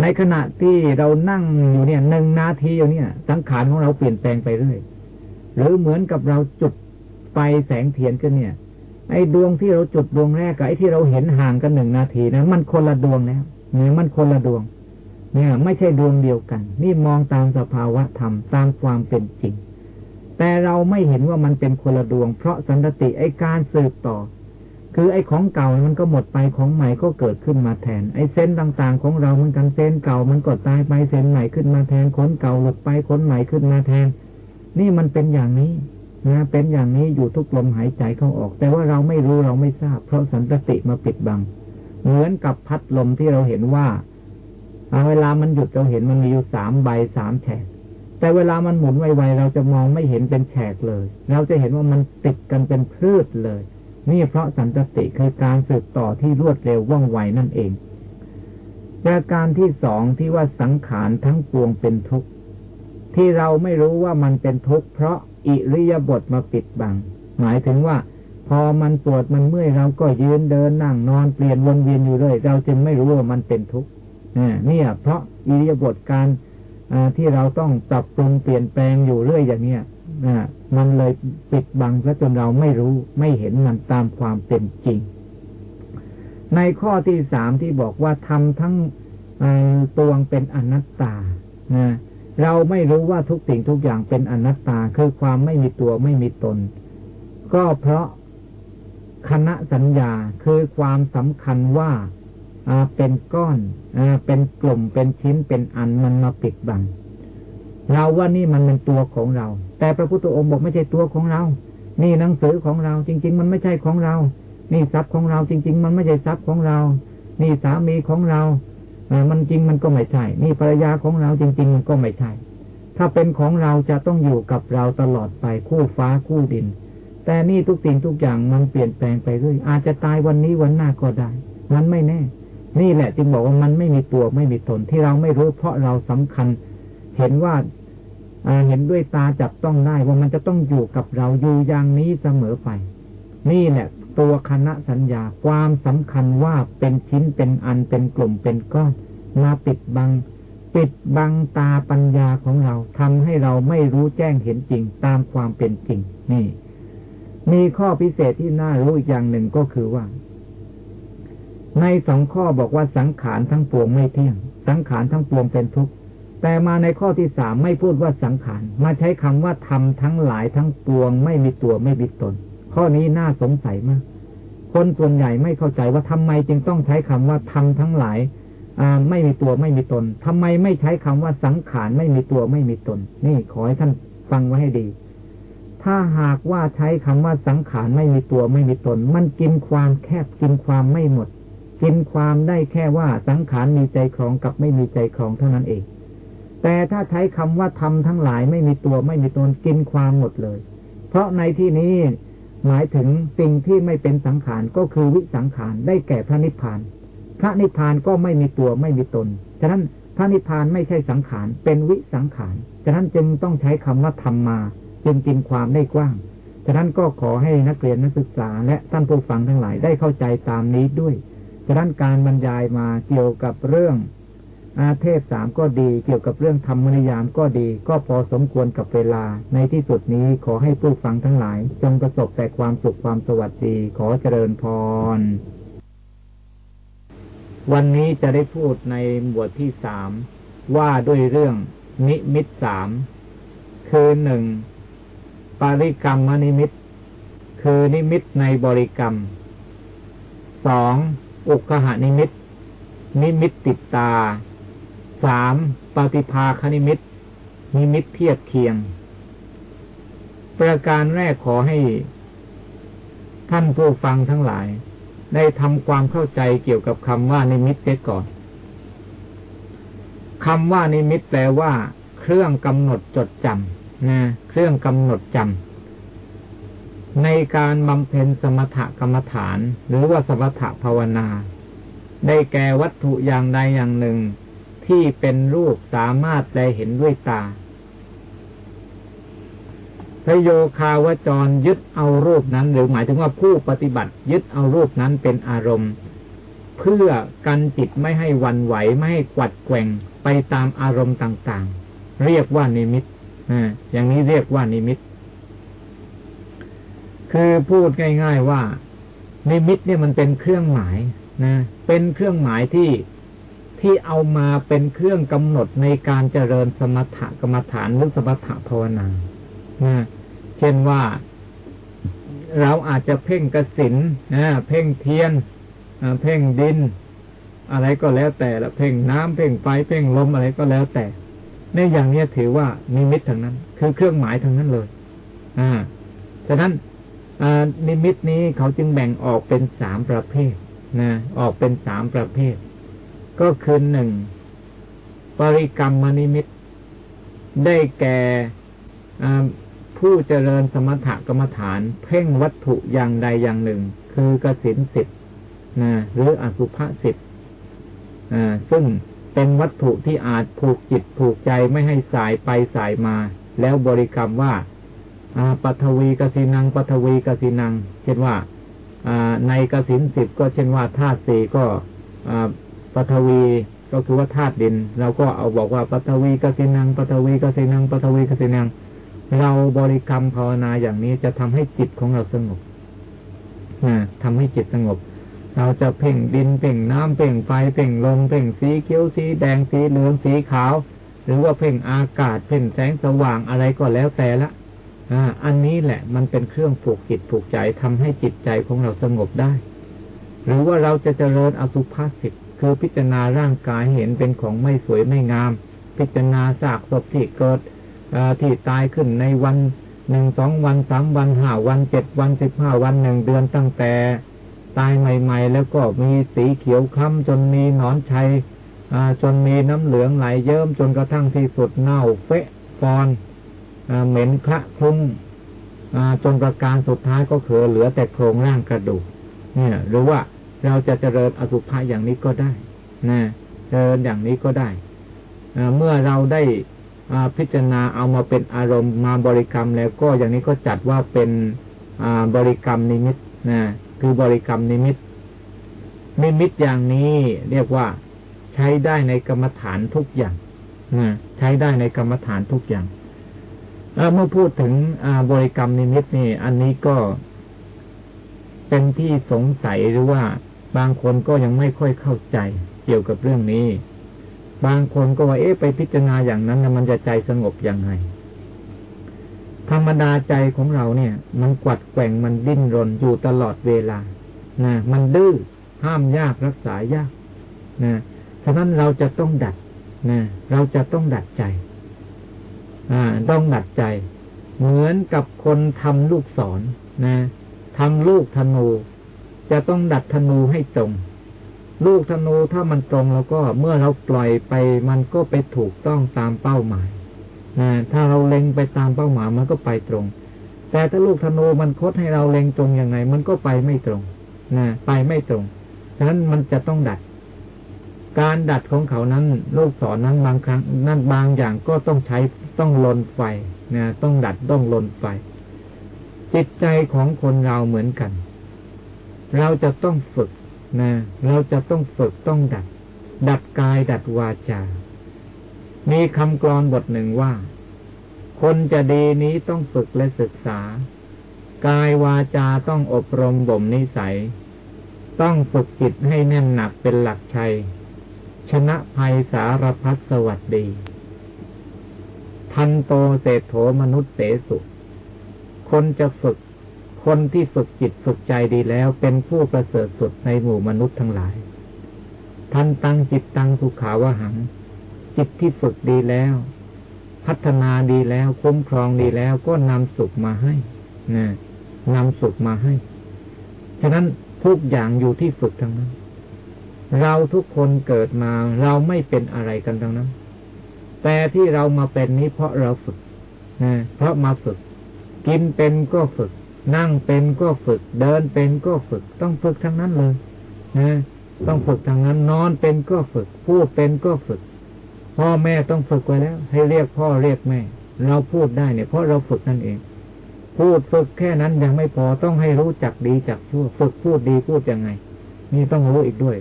ในขณะที่เรานั่งอยู่เนี่ยหนึ่งนาทีอยู่เนี่ย สังขารของเราเปลี่ยนแปลงไปเรื่อยหรือเหมือนกับเราจุดไฟแสงเทียนกันเนี่ย ไอ้ดวงที่เราจุดดวงแรกกับไอ้ที่เราเห็นห่างกันหนึ่งนาทีนะมันคนละดวงแล้วเนี่ยมันคนละดวง เนี่ย ไม่ใช่ดวงเดียวกัน นี่มองตามสภาวะธรรมตามความเป็นจริง แต่เราไม่เห็นว่ามันเป็นคนละดวง เพราะสันติไอการสืบต่อ คือไอของเก่ามันก็หมดไปของใหม่ก็เกิดขึ้นมาแทน ไอเส้นต่างๆ ของเราเหมือนกันเส้นเก่ามันก็ตายไปเส้นใหม่ขึ้นมาแทนขนเก่าหลุดไปขนใหม่ขึ้นมาแทน นี่มันเป็นอย่างนี้นะเป็นอย่างนี้อยู่ทุกลมหายใจเข้าออก แต่ว่าเราไม่รู้เราไม่ทราบ เพราะสันติมาปิดบัง เหมือนกับพัดลมที่เราเห็นว่าเวลามันหยุดเราเห็นมันมีอยู่สามใบสามแฉก แต่เวลามันหมุนไวๆเราจะมองไม่เห็นเป็นแฉกเลย เราจะเห็นว่ามันติดกันเป็นพืชเลย นี่เพราะสันตติคือการสืบต่อที่รวดเร็วว่องไวนั่นเองประการที่สองที่ว่าสังขารทั้งปวงเป็นทุกข์ที่เราไม่รู้ว่ามันเป็นทุกข์เพราะอิริยาบถมาปิดบัง หมายถึงว่า พอมันปวดมันเมื่อยเราก็ยืนเดินนั่งนอนเปลี่ยนวนเวียนอยู่เลย เราจึงไม่รู้ว่ามันเป็นทุกข์เนี่ยเพราะอิริยาบถการ ที่เราต้องปรับปรุงเปลี่ยนแปลงอยู่เรื่อยอย่างเนี้ยมันเลยปิดบังซะจนเราไม่รู้ไม่เห็นมันตามความเป็นจริง ในข้อที่สามที่บอกว่าทำทั้งตวงเป็นอนัตตาเราไม่รู้ว่าทุกสิ่งทุกอย่างเป็นอนัตตาคือความไม่มีตัวไม่มีตน ก็เพราะคณะสัญญาคือความสำคัญว่า เป็นก้อนอเป็นกลุ่มเป็นชิ้นเป็นอันมันมาปิดบัง เราว่านี่มันเป็นตัวของเรา แต่พระพุทธองค์บอกไม่ใช่ตัวของเรา นี่หนังสือของเรา จริง ๆ มันไม่ใช่ของเรา นี่ทรัพย์ของเราจริง ๆ มันไม่ใช่ทรัพย์ของเรา นี่สามีของเรามันจริงมันก็ไม่ใช่ นี่ภรรยาของเราจริง ๆ มันก็ไม่ใช่ ถ้าเป็นของเราจะต้องอยู่กับเราตลอดไปคู่ฟ้าคู่ดิน แต่นี่ทุกสิ่งทุกอย่างมันเปลี่ยนแปลงไปเรื่อยอาจจะตายวันนี้วันหน้าก็ได้ มันไม่แน่ นี่แหละจึงบอกว่ามันไม่มีตัวไม่มีตนที่เราไม่รู้ เพราะเราสำคัญ เห็นว่าเห็นด้วยตาจับต้องได้ว่ามันจะต้องอยู่กับเราอยู่อย่างนี้เสมอไป นี่แหละ ตัวคณะสัญญาความสำคัญว่าเป็นชิ้นเป็นอันเป็นกลุ่มเป็นก้อนมาปิดบัง ปิดบังตาปัญญาของเราทำให้เราไม่รู้แจ้งเห็นจริงตามความเป็นจริง นี่ มีข้อพิเศษที่น่ารู้อีกอย่างหนึ่งก็คือว่า ในสองข้อบอกว่าสังขารทั้งปวงไม่เที่ยง สังขารทั้งปวงเป็นทุกข์แต่มาในข้อที่สามไม่พูดว่าสังขาร มาใช้คำว่าทำทั้งหลายทั้งปวง ไม่มีตัวไม่มีตน ข้อนี้น่าสงสัยมาก คนส่วนใหญ่ไม่เข้าใจว่าทำไมจึงต้องใช้คำว่าทำทั้งหลายไม่มีตัวไม่มีตนทำไมไม่ใช้คำว่าสังขารไม่มีตัวไม่มีตน นี่ขอให้ท่านฟังไว้ให้ดี ถ้าหากว่าใช้คำว่าสังขารไม่มีตัวไม่มีตน มันกินความแคบกินความไม่หมด นความได้แค่ว่าสังขารมีใจครองกับไม่มีใจครองเท่านั้นเอง แต่ถ้าใช้คำว่าทำทั้งหลายไม่มีตัวไม่มีตนกินความหมดเลย เพราะในที่นี้หมายถึงสิ่งที่ไม่เป็นสังขารก็คือวิสังขารได้แก่พระนิพพาน พระนิพพานก็ไม่มีตัวไม่มีตน ฉะนั้นพระนิพพานไม่ใช่สังขารเป็นวิสังขาร ฉะนั้นจึงต้องใช้คำว่าธรรมมา จึงกินความได้กว้าง ฉะนั้นก็ขอให้นักเรียนนักศึกษาและท่านผู้ฟังทั้งหลายได้เข้าใจตามนี้ด้วย ฉะนั้นการบรรยายมาเกี่ยวกับเรื่องอาเทศสามก็ดี เกี่ยวกับเรื่องธรรมนิยามก็ดี ก็พอสมควรกับเวลา ในที่สุดนี้ขอให้ผู้ฟังทั้งหลาย จงประสบแต่ความสุขความสวัสดี ขอเจริญพร วันนี้จะได้พูดในหมวดที่สามว่าด้วยเรื่องนิมิตสามคือหนึ่งบริกรรมนิมิต คือนิมิตในบริกรรมสอง อุคหนิมิต นิมิตติดตา สามปฏิภาคนิมิต นิมิตเทียบเคียง ประการแรกขอให้ ท่านผู้ฟังทั้งหลาย ได้ทำความเข้าใจเกี่ยวกับคำว่านิมิตเสียก่อนคำว่านิมิตแปลว่า เครื่องกำหนดจดจำนะ เครื่องกำหนดจำ ในการบำเพ็ญสมถกรรมฐาน หรือว่าสมถภาวนา ได้แก่วัตถุอย่างใดอย่างหนึ่ง ที่เป็นรูปสามารถแลเห็นด้วยตา พระโยคาวจรยึดเอารูปนั้น หรือหมายถึงว่าผู้ปฏิบัติ ยึดเอารูปนั้นเป็นอารมณ์ เพื่อกันจิตไม่ให้วันไหวไม่ให้กวัดแกว่งไปตามอารมณ์ต่างๆ เรียกว่านิมิตอย่างนี้เรียกว่านิมิต คือพูดง่าย ๆว่านิมิตเนี่ยมันเป็นเครื่องหมายนะเป็นเครื่องหมายที่ที่เอามาเป็นเครื่องกำหนดในการเจริญสมถกรรมฐานหรือสมถภาวนานะเช่นว่าเราอาจจะเพ่งกสินนะเพ่งเทียนเพ่งดิน อะไรก็แล้วแต่ละเพ่งน้ำเพ่งไฟเพ่งลมอะไรก็แล้วแต่ในอย่างนี้ถือว่านิมิตทางนั้น คือเครื่องหมายทางนั้นเลย อ่า ฉะนั้น นิมิตนี้เขาจึงแบ่งออกเป็นสามประเภทนะออกเป็นสามประเภท ก็คือหนึ่งปริกรรมมนิมิต ได้แก่ผู้เจริญสมถกรรมฐาน เพ่งวัตถุอย่างใดอย่างหนึ่ง คือกสินสิทธ์นะหรืออสุภะสิทธิ์ซึ่งเป็นวัตถุที่อาจผูกจิตผูกใจไม่ให้สายไปสายมา แล้วบริกรรมว่า ปัทวีกสินังปัทวีกสินัง เช่นว่าในกสินสิบก็เช่นว่าธาตุสี่ก็ปฐวีก็คือว่าธาตุดิน เราก็เอาบอกว่าปฐวีกสินังปฐวีกสินังปฐวีกสินัง เราบริกรรมภาวนาอย่างนี้จะทำให้จิตของเราสงบนะทำให้จิตสงบ เราจะเพ่งดินเพ่งน้ำเพ่งไฟเพ่งลมเพ่งสีเขียวสีแดงสีเหลืองสีขาว หรือว่าเพ่งอากาศเพ่งแสงสว่างอะไรก็แล้วแต่ละ อ่าอันนี้แหละมันเป็นเครื่องผูกจิตผูกใจทำให้จิตใจของเราสงบได้ หรือว่าเราจะเจริญอสุภาษิตคือพิจารณาร่างกายเห็นเป็นของไม่สวยไม่งาม พิจารณาซากศพที่เกิดที่ตายขึ้นในวันหนึ่งสองวันสามวันห้าวันเจ็ดวันสิบห้าวันหนึ่งเดือนตั้งแต่ ตายใหม่ ๆ แล้วก็มีสีเขียวค้ำจนมีหนอนชัยจนมีน้ำเหลืองไหลเยิ้มจนกระทั่งที่สุดเน่าเฟะฟอน เหม็นคละคลุ้งจนประการสุดท้ายก็คือเหลือแต่โครงร่างกระดูกเนี่ย หรือว่าเราจะเจริญอสุภะอย่างนี้ก็ได้นะเจริญอย่างนี้ก็ได้เมื่อเราได้พิจารณาเอามาเป็นอารมณ์มาบริกรรมแล้วก็อย่างนี้ก็จัดว่าเป็นบริกรรมนิมิตนะคือบริกรรมนิมิต นิมิตอย่างนี้เรียกว่าใช้ได้ในกรรมฐานทุกอย่างนะใช้ได้ในกรรมฐานทุกอย่าง เมื่อพูดถึงบริกรรมนิมิตนี่ อันนี้ก็เป็นที่สงสัยหรือว่าบางคนก็ยังไม่ค่อยเข้าใจเกี่ยวกับเรื่องนี้ บางคนก็ว่าเอ๊ะไปพิจารณาอย่างนั้นนะมันจะใจสงบยังไง ธรรมดาใจของเราเนี่ย มันกวัดแกว่งมันดิ้นรนอยู่ตลอดเวลานะมันดื้อห้ามยากรักษายากนะฉะนั้นเราจะต้องดัดนะเราจะต้องดัดใจ ต้องดัดใจ เหมือนกับคนทำลูกศรนนะทำลูกธนู จะต้องดัดธนูให้ตรง ลูกธนูถ้ามันตรงแล้วก็เมื่อเราปล่อยไป มันก็ไปถูกต้องตามเป้าหมายนะถ้าเราเล็งไปตามเป้าหมายมันก็ไปตรง แต่ถ้าลูกธนูมันคดให้เราเล็งตรงยังไง มันก็ไปไม่ตรงนะไปไม่ตรงฉะนั้นมันจะต้องดัด การดัดของเขานั้นลูกศรนั้นบางครั้งนั่นบางอย่างก็ต้องใช้ต้องลนไฟนะต้องดัดต้องลนไฟ จิตใจของคนเราเหมือนกัน เราจะต้องฝึกนะเราจะต้องฝึกต้องดัด ดัดกายดัดวาจา มีคำกรอนบทหนึ่งว่า คนจะดีนี้ต้องฝึกและศึกษา กายวาจาต้องอบรมบ่มนิสัย ต้องฝึกจิตให้แน่นหนักเป็นหลักชัย ชนะภัยสารพัดสวัสดี ทันโตเศโถมนุษย์เสสุ คนจะฝึก คนที่ฝึกจิตฝึกใจดีแล้วเป็นผู้ประเสริฐสุดในหมู่มนุษย์ทั้งหลาย ทันตังจิตตังสุขาวหัง จิตที่ฝึกดีแล้ว พัฒนาดีแล้วคุ้มครองดีแล้วก็นำสุขมาให้นะนำสุขมาให้ ฉะนั้นทุกอย่างอยู่ที่ฝึกทั้งนั้น เราทุกคนเกิดมาเราไม่เป็นอะไรกันทั้งนั้น แต่ที่เรามาเป็นนี้เพราะเราฝึกนะเพราะมาฝึก กินเป็นก็ฝึก นั่งเป็นก็ฝึก เดินเป็นก็ฝึก ต้องฝึกทั้งนั้นเลยนะต้องฝึกทางนั้น นอนเป็นก็ฝึก พูดเป็นก็ฝึก พ่อแม่ต้องฝึกไว้แล้ว ให้เรียกพ่อเรียกแม่ เราพูดได้เนี่ยเพราะเราฝึกนั่นเอง พูดฝึกแค่นั้นยังไม่พอต้องให้รู้จักดีจักชั่ว ฝึกพูดดีพูดยังไง นี่ต้องรู้อีกด้วย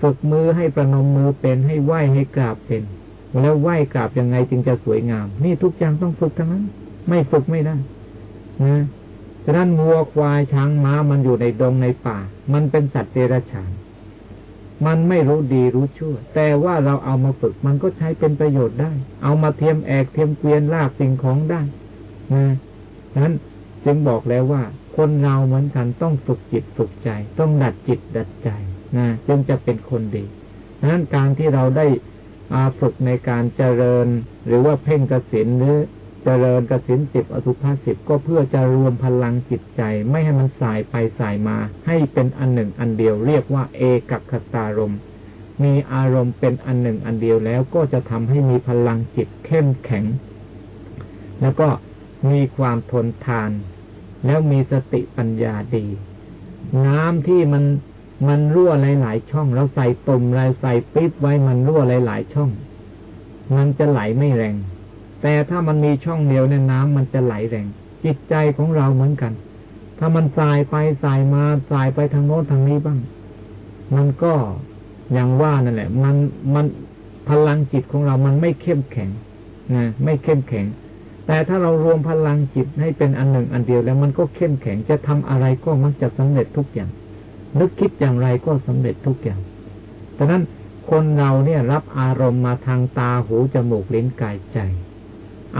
ฝึกมือให้ประนมมือเป็นให้ไหวให้กราบเป็น แล้วไหว้กราบยังไงจึงจะสวยงาม นี่ทุกอย่างต้องฝึกทั้งนั้น ไม่ฝึกไม่ได้นะฉะนั้นงัวควายช้างม้ามันอยู่ในดงในป่า มันเป็นสัตว์เดรัจฉานมันไม่รู้ดีรู้ชั่ว แต่ว่าเราเอามาฝึกมันก็ใช้เป็นประโยชน์ได้ เอามาเทียมแอกเทียมเกวียนลากสิ่งของได้นะฉะนั้นจึงบอกแล้วว่า คนเราเหมือนกันต้องฝึกจิตฝึกใจ ต้องดัดจิตดัดใจ นะจึงจะเป็นคนดีนั้นการที่เราได้อาฝึกในการเจริญ หรือว่าเพ่งกสินหรือเจริญกสินสิบอสุภาสิบก็เพื่อจะรวมพลังจิตใจ ไม่ให้มันสายไปสายมา ให้เป็นอันหนึ่งอันเดียวเรียกว่าเอกัคตารมมีอารมณ์เป็นอันหนึ่งอันเดียวแล้วก็จะทำให้มีพลังจิตเข้มแข็ง แล้วก็มีความทนทาน แล้วมีสติปัญญาดี น้ำที่มัน มันรั่วหลายๆช่องเราใส่ตุ่มอะไรใส่ปิ๊บไว้มันรั่วหลายๆช่อง มันจะไหลไม่แรง แต่ถ้ามันมีช่องเดียวเนี่ยน้ำมันจะไหลแรง จิตใจของเราเหมือนกัน ถ้ามันสายไปสายมาสายไปทางโน้นทางนี้บ้าง มันก็อย่างว่านั่นแหละ มันมันพลังจิตของเรามันไม่เข้มแข็งนะไม่เข้มแข็ง แต่ถ้าเรารวมพลังจิตให้เป็นอันหนึ่งอันเดียวแล้วมันก็เข้มแข็งจะทำอะไรก็มักจะสำเร็จทุกอย่าง นึกคิดอย่างไรก็สำเร็จทุกอย่างดังนั้นคนเราเนี่ยรับอารมณ์มาทางตาหูจมูกลิ้นกายใจ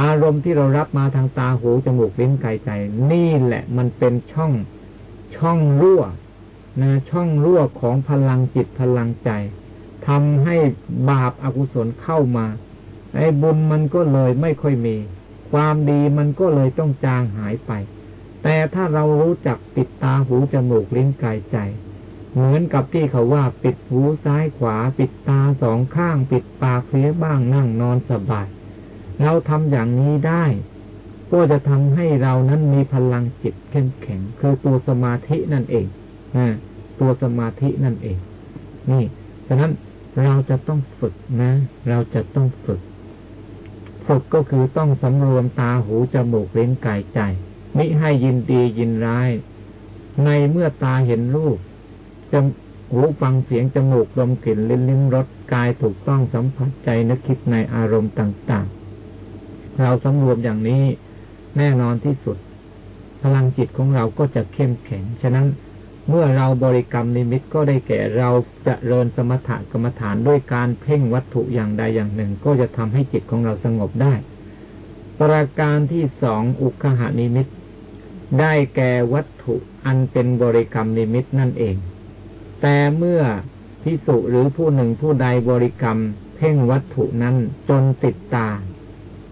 อารมณ์ที่เรารับมาทางตาหูจมูกลิ้นกายใจ นี่แหละมันเป็นช่องช่องรั่วนะช่องรั่วของพลังจิตพลังใจทำให้บาปอากุศลเข้ามาไอ้บุญมันก็เลยไม่ค่อยมี ความดีมันก็เลยต้องจางหายไป แต่ถ้าเรารู้จักปิดตาหูจมูกลิ้นกายใจ เหมือนกับที่เขาว่าปิดหูซ้ายขวา ปิดตาสองข้าง ปิดปากเสียบ้างนั่งนอนสบาย เราทำอย่างนี้ได้ ก็จะทำให้เรานั้นมีพลังจิตเข้มแข็ง คือตัวสมาธินั่นเองนะตัวสมาธินั่นเอง นี่ฉะนั้นเราจะต้องฝึกนะ เราจะต้องฝึก ฝึกก็คือต้องสำรวมตาหูจมูกเล่นกายใจ มิให้ยินดียินร้าย ในเมื่อตาเห็นรูป จมหูฟังเสียงจมูกดมกลิ่นลิ้นลิ้มรสกายถูกต้องสัมผัสใจนึกคิดในอารมณ์ต่างๆ เราสำรวมอย่างนี้แน่นอนที่สุด พลังจิตของเราก็จะเข้มแข็ง ฉะนั้นเมื่อเราบริกรรมนิมิตก็ได้แก่เราจะเริญสมถะกรรมฐานด้วยการเพ่งวัตถุอย่างใดอย่างหนึ่ง ก็จะทำให้จิตของเราสงบได้ ประการที่สองอุคหานิมิต ได้แก่วัตถุอันเป็นบริกรรมนิมิตนั่นเอง แต่เมื่อพิสุหรือผู้หนึ่งผู้ใดบริกรรม เพ่งวัตถุนั้นจนติดตา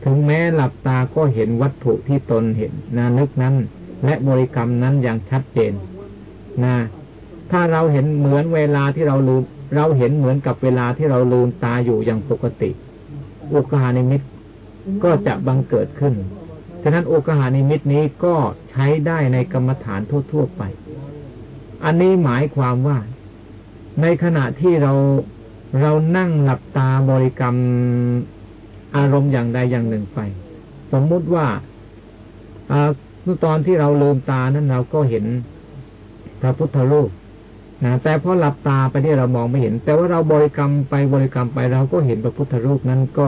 ถึงแม้หลับตาก็เห็นวัตถุที่ตนเห็นนานึกนั้น และบริกรรมนั้นอย่างชัดเจนนะถ้าเราเห็นเหมือนเวลาที่เราลืมเราเห็นเหมือนกับเวลาที่เราลืมตาอยู่อย่างปกติโอกานิมิตก็จะบังเกิดขึ้น ฉะนั้นโอกานิมิตนี้ก็ใช้ได้ในกรรมฐานทั่ว ๆ ไป อันนี้หมายความว่า ในขณะที่เราเรานั่งหลับตาบริกรรมอารมณ์อย่างใดอย่างหนึ่งไป สมมุติว่าเมื่อตอนที่เราลืมตานั้นเราก็เห็นพระพุทธรูปนะแต่พอหลับตาไปที่เรามองไม่เห็น แต่ว่าเราบริกรรมไปบริกรรมไปเราก็เห็นพระพุทธรูปนั้นก็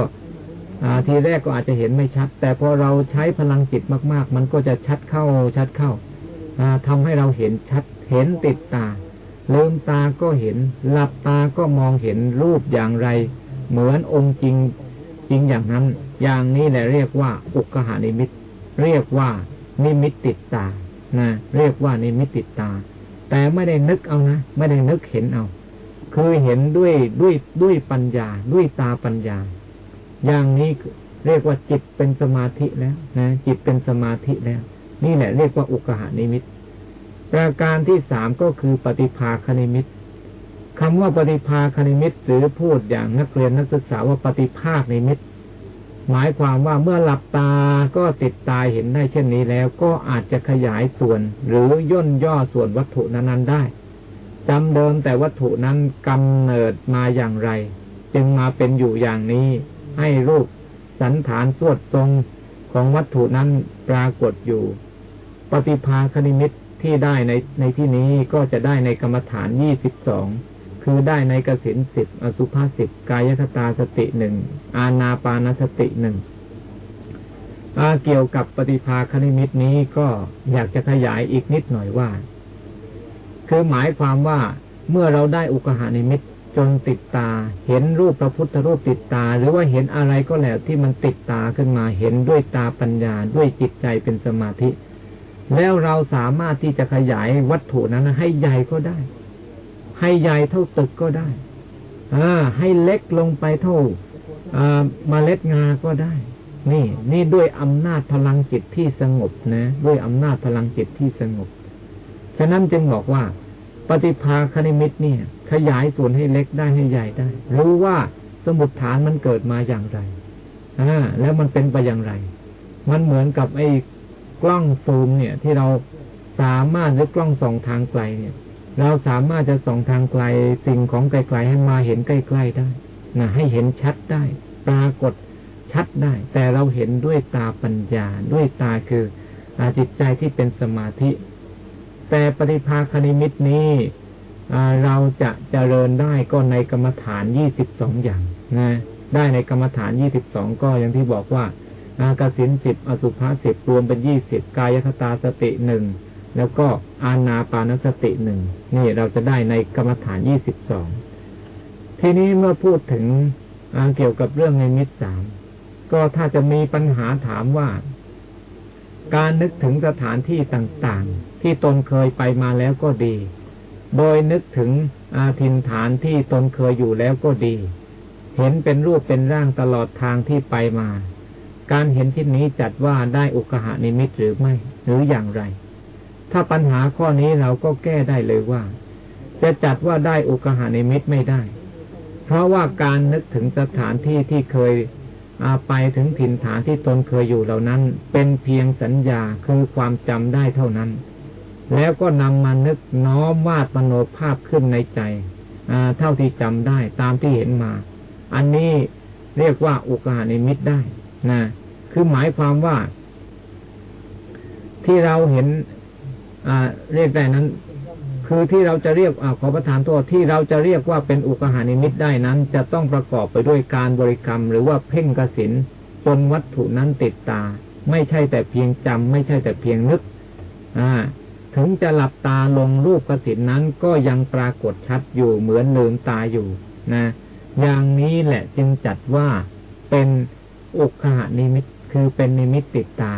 ทีแรกก็อาจจะเห็นไม่ชัด แต่พอเราใช้พลังจิตมาก ๆ มันก็จะชัดเข้าชัดเข้าทำให้เราเห็นชัดเห็นติดตา ลืมตาก็เห็น หลับตาก็มองเห็นรูปอย่างไร เหมือนองค์จริงจริงอย่างนั้น อย่างนี้แหละเรียกว่า อุกหานิมิต เรียกว่า นิมิตติดตานะเรียกว่านิมิตติดตา แต่ไม่ได้นึกเอานะไม่ได้นึกเห็นเอา คือเห็นด้วยด้วยด้วยปัญญา ด้วยตาปัญญา อย่างนี้เรียกว่าจิตเป็นสมาธิแล้วนะจิตเป็นสมาธิแล้ว นี่แหละเรียกว่าอุกหานิมิต ประการที่สามก็คือปฏิภาคณิมิตคำว่าปฏิภาคณิมิตหรือพูดอย่างนักเรียนนักศึกษาว่าปฏิภาคนิมิต หมายความว่าเมื่อหลับตาก็ติดตาเห็นได้เช่นนี้แล้วก็อาจจะขยายส่วน หรือย่นย่อส่วนวัตถุนั้นๆได้จำเดิมแต่วัตถุนั้นกำเนิดมาอย่างไร จึงมาเป็นอยู่อย่างนี้ ให้รูปสันฐานสวดทรงของวัตถุนั้นปรากฏอยู่ ปฏิภาคณิมิต ที่ได้ในในที่นี้ก็จะได้ในกรรมฐานยี่สิบสองคือได้ในกสินสิบอสุภาสิบกายคตาสติหนึ่งอาณาปานสติหนึ่งเกี่ยวกับปฏิภาคณิมิตนี้ก็อยากจะขยายอีกนิดหน่อยว่า คือหมายความว่าเมื่อเราได้อุกหานิมิตจนติดตา เห็นรูปพระพุทธรูปติดตา หรือว่าเห็นอะไรก็แล้วที่มันติดตาขึ้นมาเห็นด้วยตาปัญญาด้วยจิตใจเป็นสมาธิ แล้วเราสามารถที่จะขยายวัตถุนั้นให้ใหญ่ก็ได้ ให้ใหญ่เท่าตึกก็ได้อให้เล็กลงไปเท่าเมล็ดงาก็ได้ นี่ นี่ด้วยอำนาจพลังจิตที่สงบนะ ด้วยอำนาจพลังจิตที่สงบ ฉะนั้นจึงบอกว่า ปฏิภาคณิมิตเนี่ย ขยายส่วนให้เล็กได้ให้ใหญ่ได้ รู้ว่าสมุดฐานมันเกิดมาอย่างไรอ่าแล้วมันเป็นไปอย่างไร มันเหมือนกับไอ้ กล้องซูมเนี่ย ที่เราสามารถหรือกล้องส่องทางไกลเนี่ย เราสามารถจะส่องทางไกลสิ่งของไกลๆให้มาเห็นใกล้ๆได้นะให้เห็นชัดได้ ปรากฏชัดได้ แต่เราเห็นด้วยตาปัญญาด้วยตาคืออาจิตใจที่เป็นสมาธิ แต่ปฏิภาคณิมิตนี้เราจะเจริญได้ก็ในกรรมฐานยี่สิบสองอย่างนะได้ในกรรมฐานยี่สิบสองก็อย่างที่บอกว่า นากสินสิบอสุภะสิบรวมเป็นยี่สิบกายคตาสติหนึ่งแล้วก็อาณาปานสติหนึ่งนี่เราจะได้ในกรรมฐานยี่สิบสองทีนี้เมื่อพูดถึงเกี่ยวกับเรื่องในมิตรสามก็ถ้าจะมีปัญหาถามว่า การนึกถึงสถานที่ต่างๆ ที่ตนเคยไปมาแล้วก็ดี โดยนึกถึงอาทินฐานที่ตนเคยอยู่แล้วก็ดี เห็นเป็นรูปเป็นร่างตลอดทางที่ไปมา การเห็นที่นี้จัดว่าได้อุกหานิมิตหรือไม่ หรืออย่างไร ถ้าปัญหาข้อนี้เราก็แก้ได้เลยว่า จะจัดว่าได้อุกหานิมิตไม่ได้ เพราะว่าการนึกถึงสถานที่ที่เคยอาไปถึงถิ่นฐานที่ตนเคยอยู่เหล่านั้น เป็นเพียงสัญญาคือความจำได้เท่านั้น แล้วก็นำมานึกน้อมวาดมโนภาพขึ้นในใจเท่าที่จำได้ตามที่เห็นมา อันนี้เรียกว่าอุกหานิมิตได้ นะคือหมายความว่า ที่เราเห็นเรียกได้นั้น คือที่เราจะเรียกอขอประทานโทษที่เราจะเรียกว่าเป็นอุกหานิมิตได้นั้น จะต้องประกอบไปด้วยการบริกรรม หรือว่าเพ่งกสินจนวัตถุนั้นติดตา ไม่ใช่แต่เพียงจำไม่ใช่แต่เพียงนึก อ่า ถึงจะหลับตาลงรูปกสินนั้นก็ยังปรากฏชัดอยู่เหมือนลืมตาอยู่นะ อย่างนี้แหละจึงจัดว่าเป็น อุคหนิมิตคือเป็นนิมิตติดตา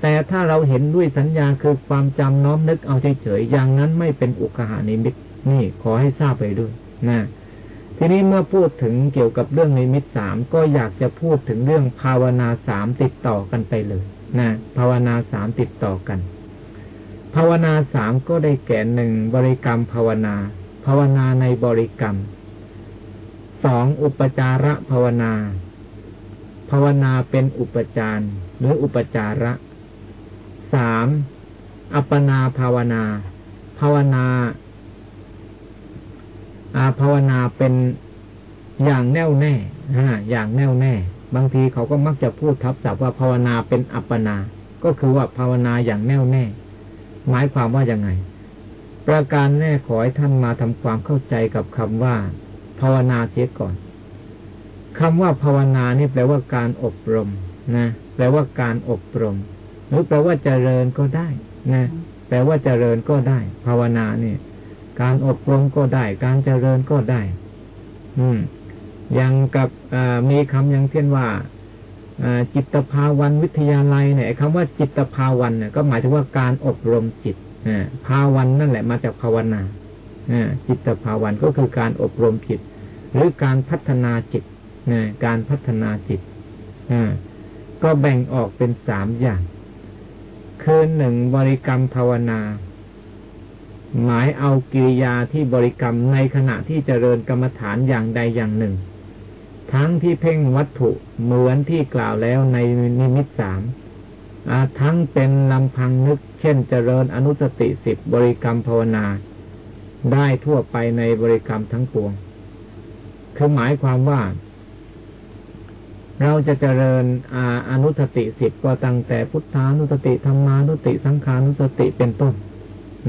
แต่ถ้าเราเห็นด้วยสัญญาคือความจำน้อมนึกเอาเฉยๆอย่างนั้นไม่เป็นอุคหนิมิตนี่ขอให้ทราบไปด้วยนะทีนี้เมื่อพูดถึงเกี่ยวกับเรื่องนิมิตสามก็อยากจะพูดถึงเรื่องภาวนาสามติดต่อกันไปเลยนะภาวนาสามติดต่อกัน ภาวนาสามก็ได้แก่หนึ่งบริกรรมภาวนา ภาวนาในบริกรรมสองอุปจาระภาวนา ภาวนาเป็นอุปจารหรืออุปจาระสามอัปปนาภาวนา ภาวนาอาภาวนาเป็นอย่างแน่วแน่อย่างแน่วแน่ บางทีเขาก็มักจะพูดทับศัพท์ว่าภาวนาเป็นอัปปนา ก็คือว่าภาวนาอย่างแน่วแน่ หมายความว่ายังไง ประการแน่ขอให้ท่านมาทำความเข้าใจกับคำว่า ภาวนาเสียก่อน คำว่าภาวนานี่แปลว่าการอบรมนะแปลว่าการอบรม หรือแปลว่าเจริญก็ได้นะแปลว่าเจริญก็ได้ ภาวนาเนี่ย การอบรมก็ได้ การเจริญก็ได้ อืมอย่างกับมีคำอย่างเช่นว่าจิตภาวันวิทยาลัยเนี่ยคำว่าจิตภาวันเนี่ยก็หมายถึงว่าการอบรมจิตภาวันนั่นแหละมาจากภาวนาจิตภาวันก็คือการอบรมจิต หรือการพัฒนาจิต การพัฒนาจิตก็แบ่งออกเป็นสามอย่าง คือหนึ่งบริกรรมภาวนา หมายเอากิริยาที่บริกรรมในขณะที่เจริญกรรมฐานอย่างใดอย่างหนึ่ง ทั้งที่เพ่งวัตถุเหมือนที่กล่าวแล้วในนิมิตสามทั้งเป็นลำพังนึก เช่นเจริญอนุสติสิบบริกรรมภาวนา ได้ทั่วไปในบริกรรมทั้งปวงคือหมายความว่า เราจะเจริญอาอนุสติสิบก็ตั้งแต่พุทธานุสติธรรมานุสติสังขานุสติเป็นต้น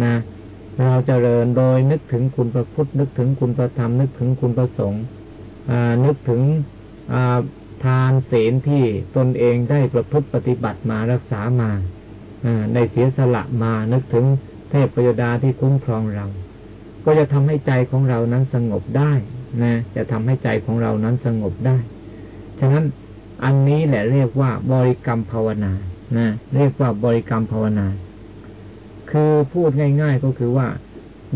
นะเราจเจริญโดยนึกถึงคุณพระพุทธนึกถึงคุณพระธรรมนึกถึงคุณพระสงฆ์นึกถึงทานเศีลที่ตนเองได้ประพฤติปฏิบัติมารักษามาได้เสียสละมานึกถึงเทพปยดาที่คุ้มครองเรา ก็จะทำให้ใจของเรานั้นสงบได้นะจะทำให้ใจของเรานั้นสงบได้ ฉะนั้น อันนี้แหละเรียกว่าบริกรรมภาวนานะเรียกว่าบริกรรมภาวนา คือพูดง่าย ๆ ก็คือว่า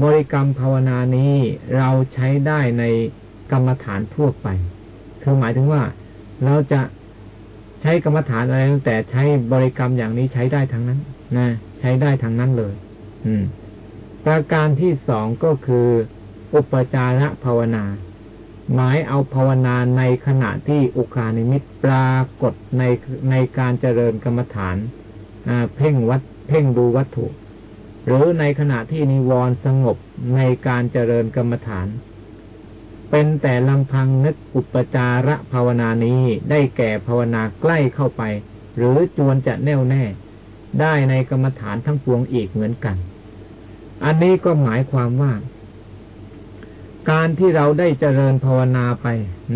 บริกรรมภาวนานี้เราใช้ได้ในกรรมฐานทั่วไป คือหมายถึงว่า เราจะใช้กรรมฐานอะไรตั้งแต่ใช้บริกรรมอย่างนี้ใช้ได้ทั้งนั้นนะใช้ได้ทั้งนั้นเลย อืม ประการที่สองก็คือ อุปจาระภาวนา หมายเอาภาวนาในขณะที่อุคานิมิตปรากฏในในการเจริญกรรมฐานเพ่งวัดเพ่งดูวัตถุ หรือในขณะที่นิวรณ์สงบในการเจริญกรรมฐาน เป็นแต่ลำพังนึกอุปจาระภาวนานี้ได้แก่ภาวนาใกล้เข้าไป หรือจวนจะแน่วแน่ ได้ในกรรมฐานทั้งปวงอีกเหมือนกัน อันนี้ก็หมายความว่า การที่เราได้เจริญภาวนาไป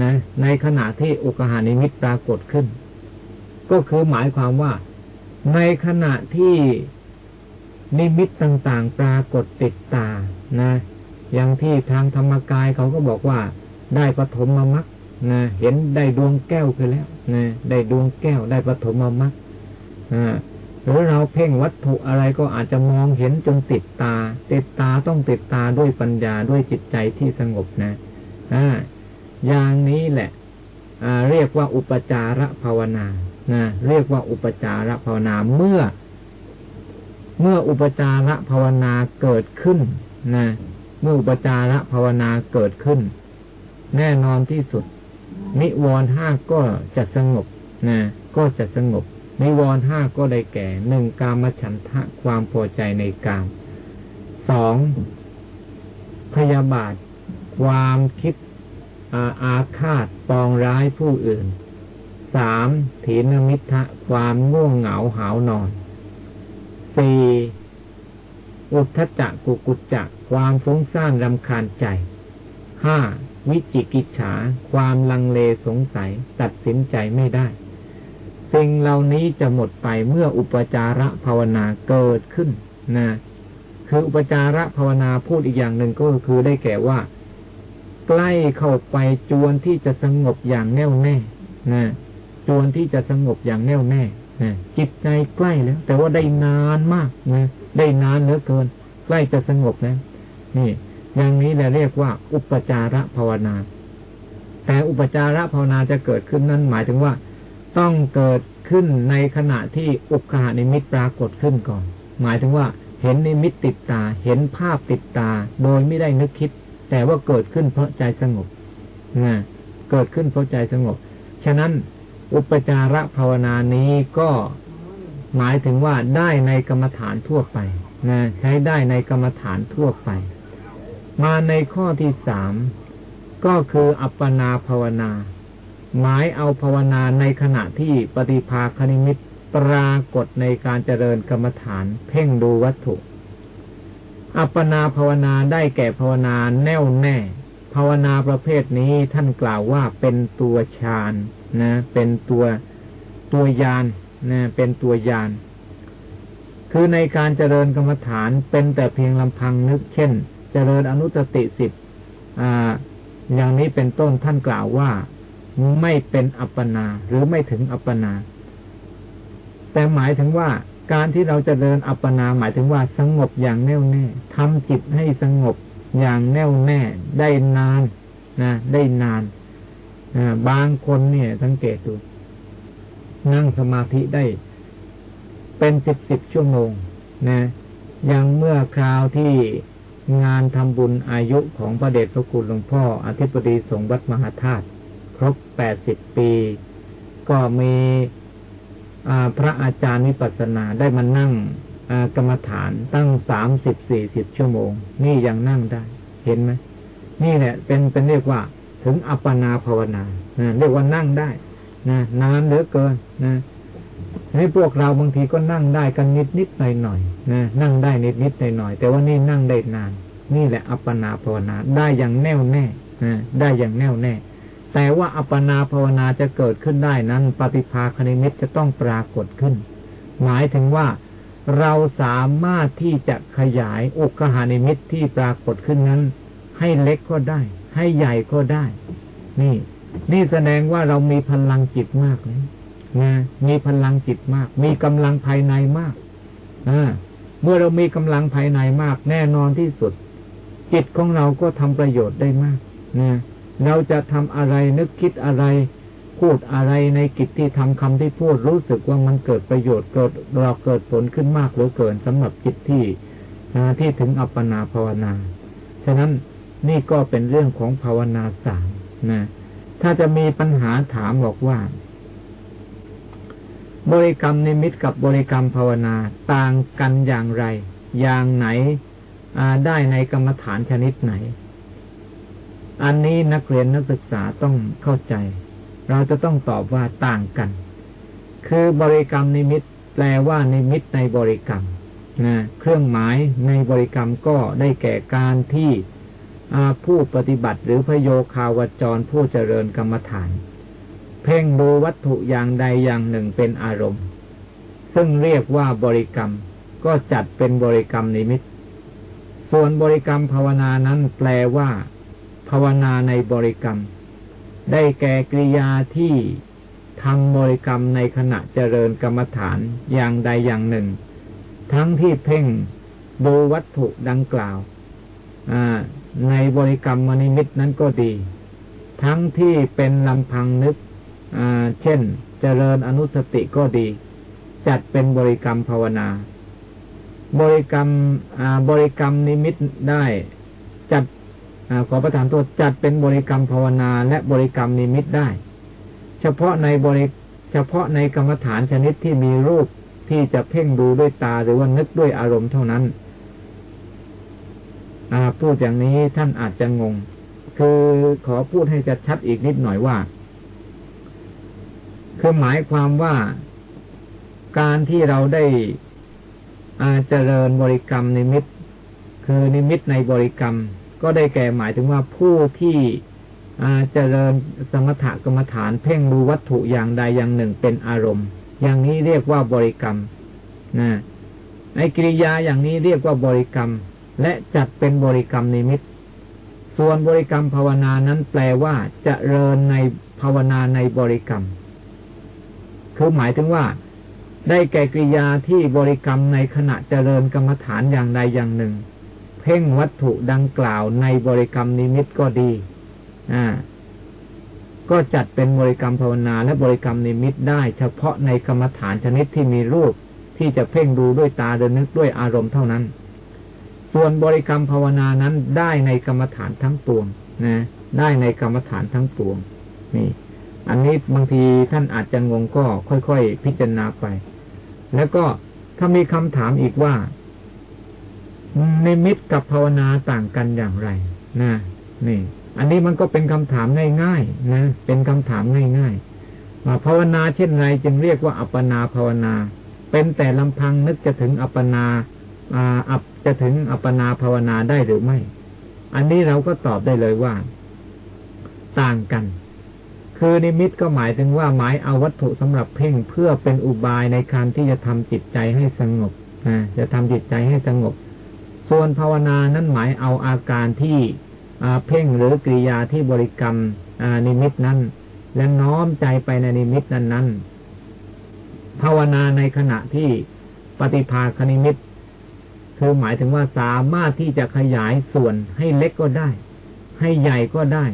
นะ ในขณะที่อุกหานิมิตปรากฏขึ้น ก็คือหมายความว่า ในขณะที่นิมิตต่างๆ ปรากฏติดตานะ อย่างที่ทางธรรมกายเขาก็บอกว่า ได้ปฐมมมักนะเห็นได้ดวงแก้วคือแล้วนะได้ดวงแก้วได้ปฐมมมัก หรือเราเพ่งวัตถุอะไรก็อาจจะมองเห็นจนติดตา ติดตาต้องติดตาด้วยปัญญาด้วยจิตใจที่สงบนะอ่าอย่างนี้แหละเรียกว่าอุปจาระภาวนานะเรียกว่าอุปจาระภาวนาเมื่อ เมื่ออุปจาระภาวนาเกิดขึ้นนะเมื่ออุปจาระภาวนาเกิดขึ้น แน่นอนที่สุด นิวรณ์ห้าก็จะสงบนะก็จะสงบ นิวรณ์ห้าก็ได้แก่หนึ่งกามฉันทะความพอใจในกามสองพยาบาท ความคิดอาอาฆาตปองร้ายผู้อื่นสามถีนมิทะความง่วงเหงาหาวนอนสี่อุทธจักกุกุจจะความฟุ้งซ่านรำคาญใจห้าวิจิกิจฉา ความลังเลสงสัย ตัดสินใจไม่ได้ สิ่งเหล่านี้จะหมดไปเมื่ออุปจาระภาวนาเกิดขึ้นนะคืออุปจาระภาวนาพูดอีกอย่างหนึ่งก็คือได้แก่ว่า ใกล้เข้าไปจวนที่จะสงบอย่างแน่วแน่นะจวนที่จะสงบอย่างแน่วแน่นะจิตใจใกล้แล้ว แต่ว่าได้นานมากนะได้นานเหลือเกิน ใกล้จะสงบแล้วนี่ อย่างนี้เราเรียกว่า อุปจาระภาวนา แต่อุปจาระภาวนาจะเกิดขึ้นนั้นหมายถึงว่า ต้องเกิดขึ้นในขณะที่อุกานิมิตปรากฏขึ้นก่อน หมายถึงว่าเห็นนิมิตติดตา เห็นภาพติดตา โดยไม่ได้นึกคิด แต่ว่าเกิดขึ้นเพราะใจสงบนะเกิดขึ้นเพราะใจสงบ ฉะนั้นอุปจาระภาวนานี้ก็หมายถึงว่าได้ในกรรมฐานทั่วไปนะใช้ได้ในกรรมฐานทั่วไป มาในข้อที่สามก็คืออัปปนาภาวนา หมายเอาภาวนาในขณะที่ปฏิภาคณิมิตปรากฏในการเจริญกรรมฐาน เพ่งดูวัตถุ อัปปนาภาวนาได้แก่ภาวนาแน่วแน่ ภาวนาประเภทนี้ท่านกล่าวว่าเป็นตัวฌานนะ เป็นตัวตัวยานนะเป็นตัวยาน คือในการเจริญกรรมฐานเป็นแต่เพียงลำพังนึก เช่น เจริญอนุสติสิบอ่าอย่างนี้เป็นต้นท่านกล่าวว่า ไม่เป็นอัปปนาหรือไม่ถึงอัปปนา แต่หมายถึงว่าการที่เราจะเดินอัปปนาหมายถึงว่าสงบอย่างแน่วแน่ทำจิตให้สงบอย่างแน่วแน่ได้นานนะได้นานบางคนเนี่ย สังเกตดู นั่งสมาธิได้ เป็นสิบสิบชั่วโมงนะย่างเมื่อคราวที่งานทำบุญอายุของพระเดชพระคุณหลวงพ่อ อธิบดีสงฆ์วัดมหาธาตุ ครบแปดสิบปี ก็มีพระอาจารย์วิปัสสนาได้มานั่งกรรมฐานตั้งสามสิบสี่สิบชั่วโมง นี่ยังนั่งได้ เห็นไหมนี่แหละเป็นเป็นเรียกว่า ถึงอัปปนาภาวนาเรียกว่านั่งได้นะนานเหลือเกินนะให้พวกเราบางทีก็นั่งได้กันนิดนิดหน่อยหน่อยนะนั่งได้นิดนิดหน่อยหน่อยแต่ว่านี่นั่งได้นาน นี่แหละอัปปนาภาวนา ได้อย่างแน่วแน่นะได้อย่างแน่วแน่ แต่ว่าอัปปนาภาวนาจะเกิดขึ้นได้นั้น ปฏิภาคณิมิตจะต้องปรากฏขึ้น หมายถึงว่าเราสามารถที่จะขยายอุกหานิมิตที่ปรากฏขึ้นนั้น ให้เล็กก็ได้ ให้ใหญ่ก็ได้ นี่ นี่แสดงว่าเรามีพลังจิตมากเลยนะมีพลังจิตมาก มีกำลังภายในมากอเมื่อเรามีกำลังภายในมาก แน่นอนที่สุด จิตของเราก็ทำประโยชน์ได้มากนะ เราจะทำอะไรนึกคิดอะไร พูดอะไรในกิจที่ทำคำที่พูดรู้สึกว่ามันเกิดประโยชน์เกิดเราเกิดผลขึ้นมากหรือเกินสำหรับจิตที่ที่ถึงอัปปนาภาวนา ฉะนั้นนี่ก็เป็นเรื่องของภาวนาสามนะ ถ้าจะมีปัญหาถามบอกว่า บริกรรมนิมิตกับบริกรรมภาวนาต่างกันอย่างไร อย่างไหนได้ในกรรมฐานชนิดไหน อันนี้นักเรียนนักศึกษาต้องเข้าใจ เราจะต้องตอบว่าต่างกัน คือบริกรรมนิมิต แปลว่านิมิตในบริกรรมนะเครื่องหมายในบริกรรมก็ได้แก่การที่ผู้ปฏิบัติหรือพโยคาวจรผู้เจริญกรรมฐาน เพ่งดูวัตถุอย่างใดอย่างหนึ่งเป็นอารมณ์ ซึ่งเรียกว่าบริกรรม ก็จัดเป็นบริกรรมนิมิต ส่วนบริกรรมภาวนานั้นแปลว่า ภาวนาในบริกรรม ได้แก่กริยาที่ทำบริกรรมในขณะเจริญกรรมฐานอย่างใดอย่างหนึ่ง ทั้งที่เพ่งดูวัตถุดังกล่าวในบริกรรมมนิมิตนั้นก็ดี ทั้งที่เป็นลำพังนึกเช่น เจริญอนุสติก็ดี จัดเป็นบริกรรมภาวนา บริกรรมบริกรรมนิมิตได้ จัด ขอประทานโทษจัดเป็นบริกรรมภาวนาและบริกรรมนิมิตได้ เฉพาะในบริเฉพาะในกรรมฐานชนิดที่มีรูปที่จะเพ่งดูด้วยตาหรือว่านึกด้วยอารมณ์เท่านั้นพูดอย่างนี้ท่านอาจจะงง คือขอพูดให้ชัดอีกนิดหน่อยว่า คือหมายความว่าการที่เราได้อาเจริญบริกรรมนิมิต คือนิมิตในบริกรรม ก็ได้แก่หมายถึงว่าผู้ที่เจริญสมถกรรมฐานเพ่งดูวัตถุอย่างใดอย่างหนึ่งเป็นอารมณ์ อย่างนี้เรียกว่าบริกรรมนะในกิริยาอย่างนี้เรียกว่าบริกรรม และจัดเป็นบริกรรมนิมิต ส่วนบริกรรมภาวนานั้นแปลว่าจเจริญในภาวนาในบริกรรม คือหมายถึงว่า ได้แก่กิริยาที่บริกรรมในขณะเจริญกรรมฐานอย่างใดอย่างหนึ่ง พ่งวัตถุดังกล่าวในบริกรรมนิมิตก็ดี อ่า ก็จัดเป็นบริกรรมภาวนาและบริกรรมนิมิตได้ เฉพาะในกรรมฐานชนิดที่มีรูปที่จะเพ่งดูด้วยตาเดินนึกด้วยอารมณ์เท่านั้น ส่วนบริกรรมภาวนานั้นได้ในกรรมฐานทั้งปวงนะ ได้ในกรรมฐานทั้งปวง นี่ อันนี้บางทีท่านอาจจะงงก็ค่อยๆพิจารณาไป แล้วก็ถ้ามีคำถามอีกว่า นิมิตกับภาวนาต่างกันอย่างไร นะนี่ อันนี้มันก็เป็นคำถามง่ายๆนะเป็นคำถามง่ายๆว่าภาวนาเช่นไรจึงเรียกว่าอัปปนาภาวนา เป็นแต่ลำพังนึกจะถึงอัปปนาอ่าอัปจะถึงอัปปนาภาวนาได้หรือไม่ อันนี้เราก็ตอบได้เลยว่า ต่างกัน คือนิมิตก็หมายถึงว่าหมายเอาวัตถุสำหรับเพ่งเพื่อเป็นอุบายในการที่จะทำจิตใจให้สงบนะจะทำจิตใจให้สงบ ส่วนภาวนานั้นหมายเอาอาการที่เพ่งหรือกริยาที่บริกรรมนิมิตนั้น และน้อมใจไปในนิมิตนั้นนั้นภาวนาในขณะที่ปฏิภาคนิมิตคือหมายถึงว่าสามารถที่จะขยายส่วนให้เล็กก็ได้ ให้ใหญ่ก็ได้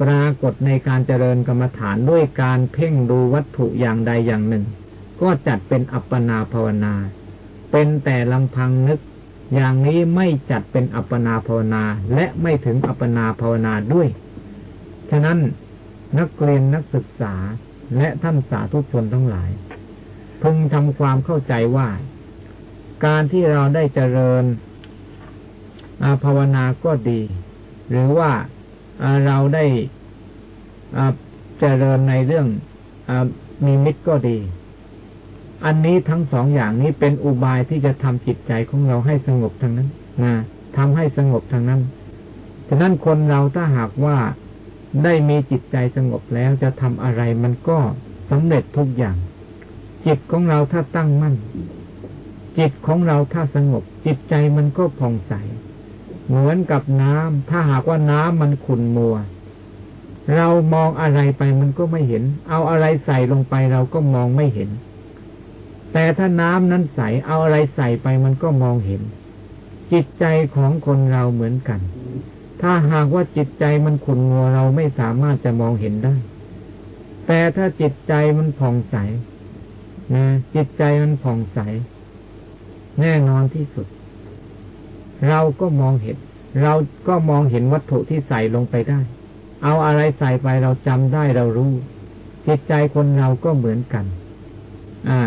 ปรากฏในการเจริญกรรมฐานด้วยการเพ่งดูวัตถุอย่างใดอย่างหนึ่ง ก็จัดเป็นอัปปนาภาวนา เป็นแต่ลำพังนึก อย่างนี้ไม่จัดเป็นอัปปนาภาวนาและไม่ถึงอัปปนาภาวนาด้วย ฉะนั้นนักเรียนนักศึกษาและท่านสาธุชนทั้งหลาย พึงทำความเข้าใจว่า การที่เราได้เจริญภาวนาก็ดี หรือว่าเราได้เจริญในเรื่องมีมิตรก็ดี อันนี้ทั้งสองอย่างนี้เป็นอุบายที่จะทำจิตใจของเราให้สงบทางนั้นนะทำให้สงบทางนั้น ฉะนั้นคนเราถ้าหากว่าได้มีจิตใจสงบแล้วจะทำอะไรมันก็สำเร็จทุกอย่าง จิตของเราถ้าตั้งมั่น จิตของเราถ้าสงบ จิตใจมันก็ผ่องใส เหมือนกับน้ำถ้าหากว่าน้ำมันขุ่นมัว เรามองอะไรไปมันก็ไม่เห็น เอาอะไรใส่ลงไปเราก็มองไม่เห็น แต่ถ้าน้ำนั้นใสเอาอะไรใส่ไปมันก็มองเห็น จิตใจของคนเราเหมือนกัน ถ้าหากว่าจิตใจมันขุ่นมัวเราไม่สามารถจะมองเห็นได้ แต่ถ้าจิตใจมันผ่องใสนะจิตใจมันผ่องใส แน่นอนที่สุด เราก็มองเห็น เราก็มองเห็นวัตถุที่ใส่ลงไปได้ เอาอะไรใส่ไปเราจำได้เรารู้ จิตใจคนเราก็เหมือนกัน อ่า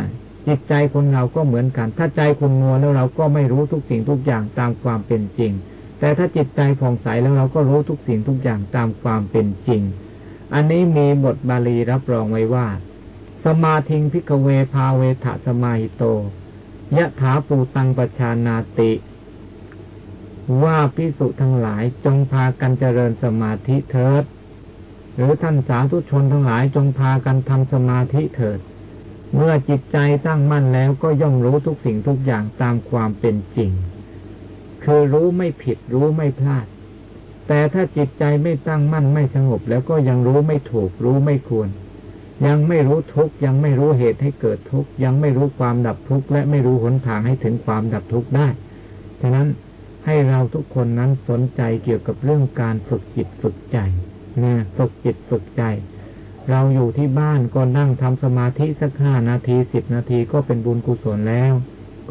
จิตใจคนเราก็เหมือนกัน ถ้าใจคนงัวแล้วเราก็ไม่รู้ทุกสิ่งทุกอย่างตามความเป็นจริง แต่ถ้าจิตใจผ่องใสแล้วเราก็รู้ทุกสิ่งทุกอย่างตามความเป็นจริง อันนี้มีบทบาลีรับรองไว้ว่า สมาธิงพิกเวพาเวทะสมาหิโตยะถาปูตังปชานาติ ว่าพิสุทั้งหลายจงพากันเจริญสมาธิเถิด หรือท่านสาธุชนทั้งหลายจงพากันทำสมาธิเถิด เมื่อจิตใจตั้งมั่นแล้วก็ย่อมรู้ทุกสิ่งทุกอย่างตามความเป็นจริง คือรู้ไม่ผิดรู้ไม่พลาด แต่ถ้าจิตใจไม่ตั้งมั่นไม่สงบ แล้วก็ยังรู้ไม่ถูกรู้ไม่ควร ยังไม่รู้ทุกยังไม่รู้เหตุให้เกิดทุกยังไม่รู้ความดับทุกและไม่รู้หนทางให้ถึงความดับทุกได้ฉะนั้นให้เราทุกคนนั้นสนใจเกี่ยวกับเรื่องการฝึกจิตฝึกใจนะฝึกจิตฝึกใจ เราอยู่ที่บ้านก็นั่งทำสมาธิสักห้านาทีสิบนาทีก็เป็นบุญกุศลแล้ว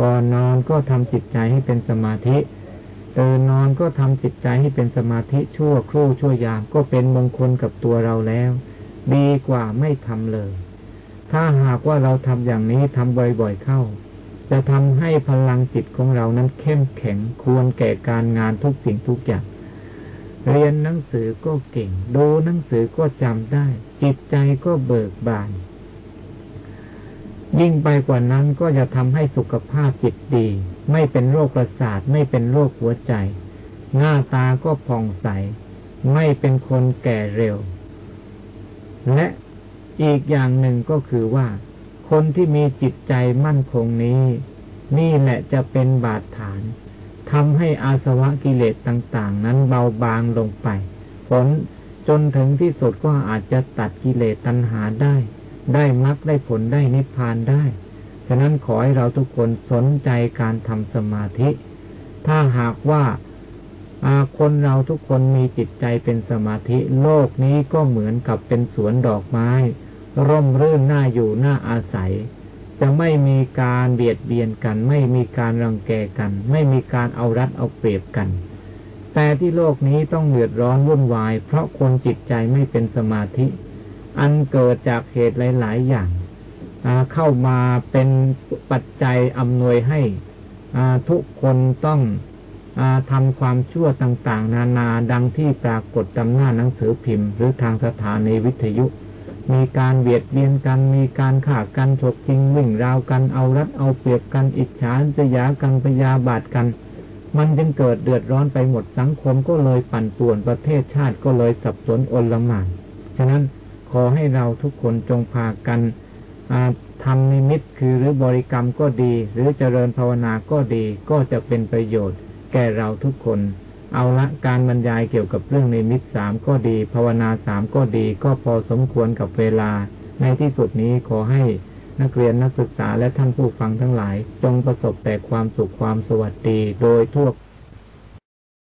ก่อนนอนก็ทำจิตใจให้เป็นสมาธิตื่นนอนก็ทำจิตใจให้เป็นสมาธิชั่วครู่ชั่วยามก็เป็นมงคลกับตัวเราแล้ว ดีกว่าไม่ทำเลย ถ้าหากว่าเราทำอย่างนี้ทำบ่อยๆเข้า จะทำให้พลังจิตของเรานั้นเข้มแข็งควรแก่การงานทุกสิ่งทุกอย่าง เรียนหนังสือก็เก่ง ดูหนังสือก็จำได้ จิตใจก็เบิกบาน ยิ่งไปกว่านั้นก็จะทำให้สุขภาพจิตดี ไม่เป็นโรคประสาทไม่เป็นโรคหัวใจ หน้าตาก็ผ่องใส ไม่เป็นคนแก่เร็ว และอีกอย่างหนึ่งก็คือว่า คนที่มีจิตใจมั่นคงนี้ นี่แหละจะเป็นบาดฐาน ทำให้อาสวะกิเลสต่าง ๆ นั้นเบาบางลงไป ผลจนถึงที่สุดก็อาจจะตัดกิเลสตัณหาได้ ได้มรรคได้ผลได้นิพพานได้ ฉะนั้นขอให้เราทุกคนสนใจการทำสมาธิ ถ้าหากว่าคนเราทุกคนมีจิตใจเป็นสมาธิ โลกนี้ก็เหมือนกับเป็นสวนดอกไม้ ร่มรื่นน่าอยู่น่าอาศัย จะไม่มีการเบียดเบียนกัน ไม่มีการรังแกกัน ไม่มีการเอารัดเอาเปรียบกัน แต่ที่โลกนี้ต้องเดือดร้อนวุ่นวาย เพราะคนจิตใจไม่เป็นสมาธิ อันเกิดจากเหตุหลาย ๆ อย่างเข้ามาเป็นปัจจัยอำนวยให้ทุกคนต้องทำความชั่วต่าง ๆ นานาดังที่ปรากฏตำหน้าหนังสือพิมพ์ หรือทางสถานีวิทยุ มีการเบียดเบียนกัน มีการฆ่ากันฉกจริงวิ่งราวกันเอารัดเอาเปรียบกันอิจฉาสยากันพยาบาทกัน มันจึงเกิดเดือดร้อนไปหมดสังคมก็เลยปั่นป่วนประเทศชาติก็เลยสับสนอนลหมานฉะนั้นขอให้เราทุกคนจงพากันทำนิมิตคือหรือบริกรรมก็ดี หรือเจริญภาวนาก็ดีก็จะเป็นประโยชน์ แก่เราทุกคน เอาละการบรรยายเกี่ยวกับเรื่องในมิตสามก็ดี ภาวนาสามก็ดี ก็พอสมควรกับเวลา ในที่สุดนี้ขอให้นักเรียนนักศึกษาและท่านผู้ฟังทั้งหลาย จงประสบแต่ความสุขความสวัสดีโดยทั่ว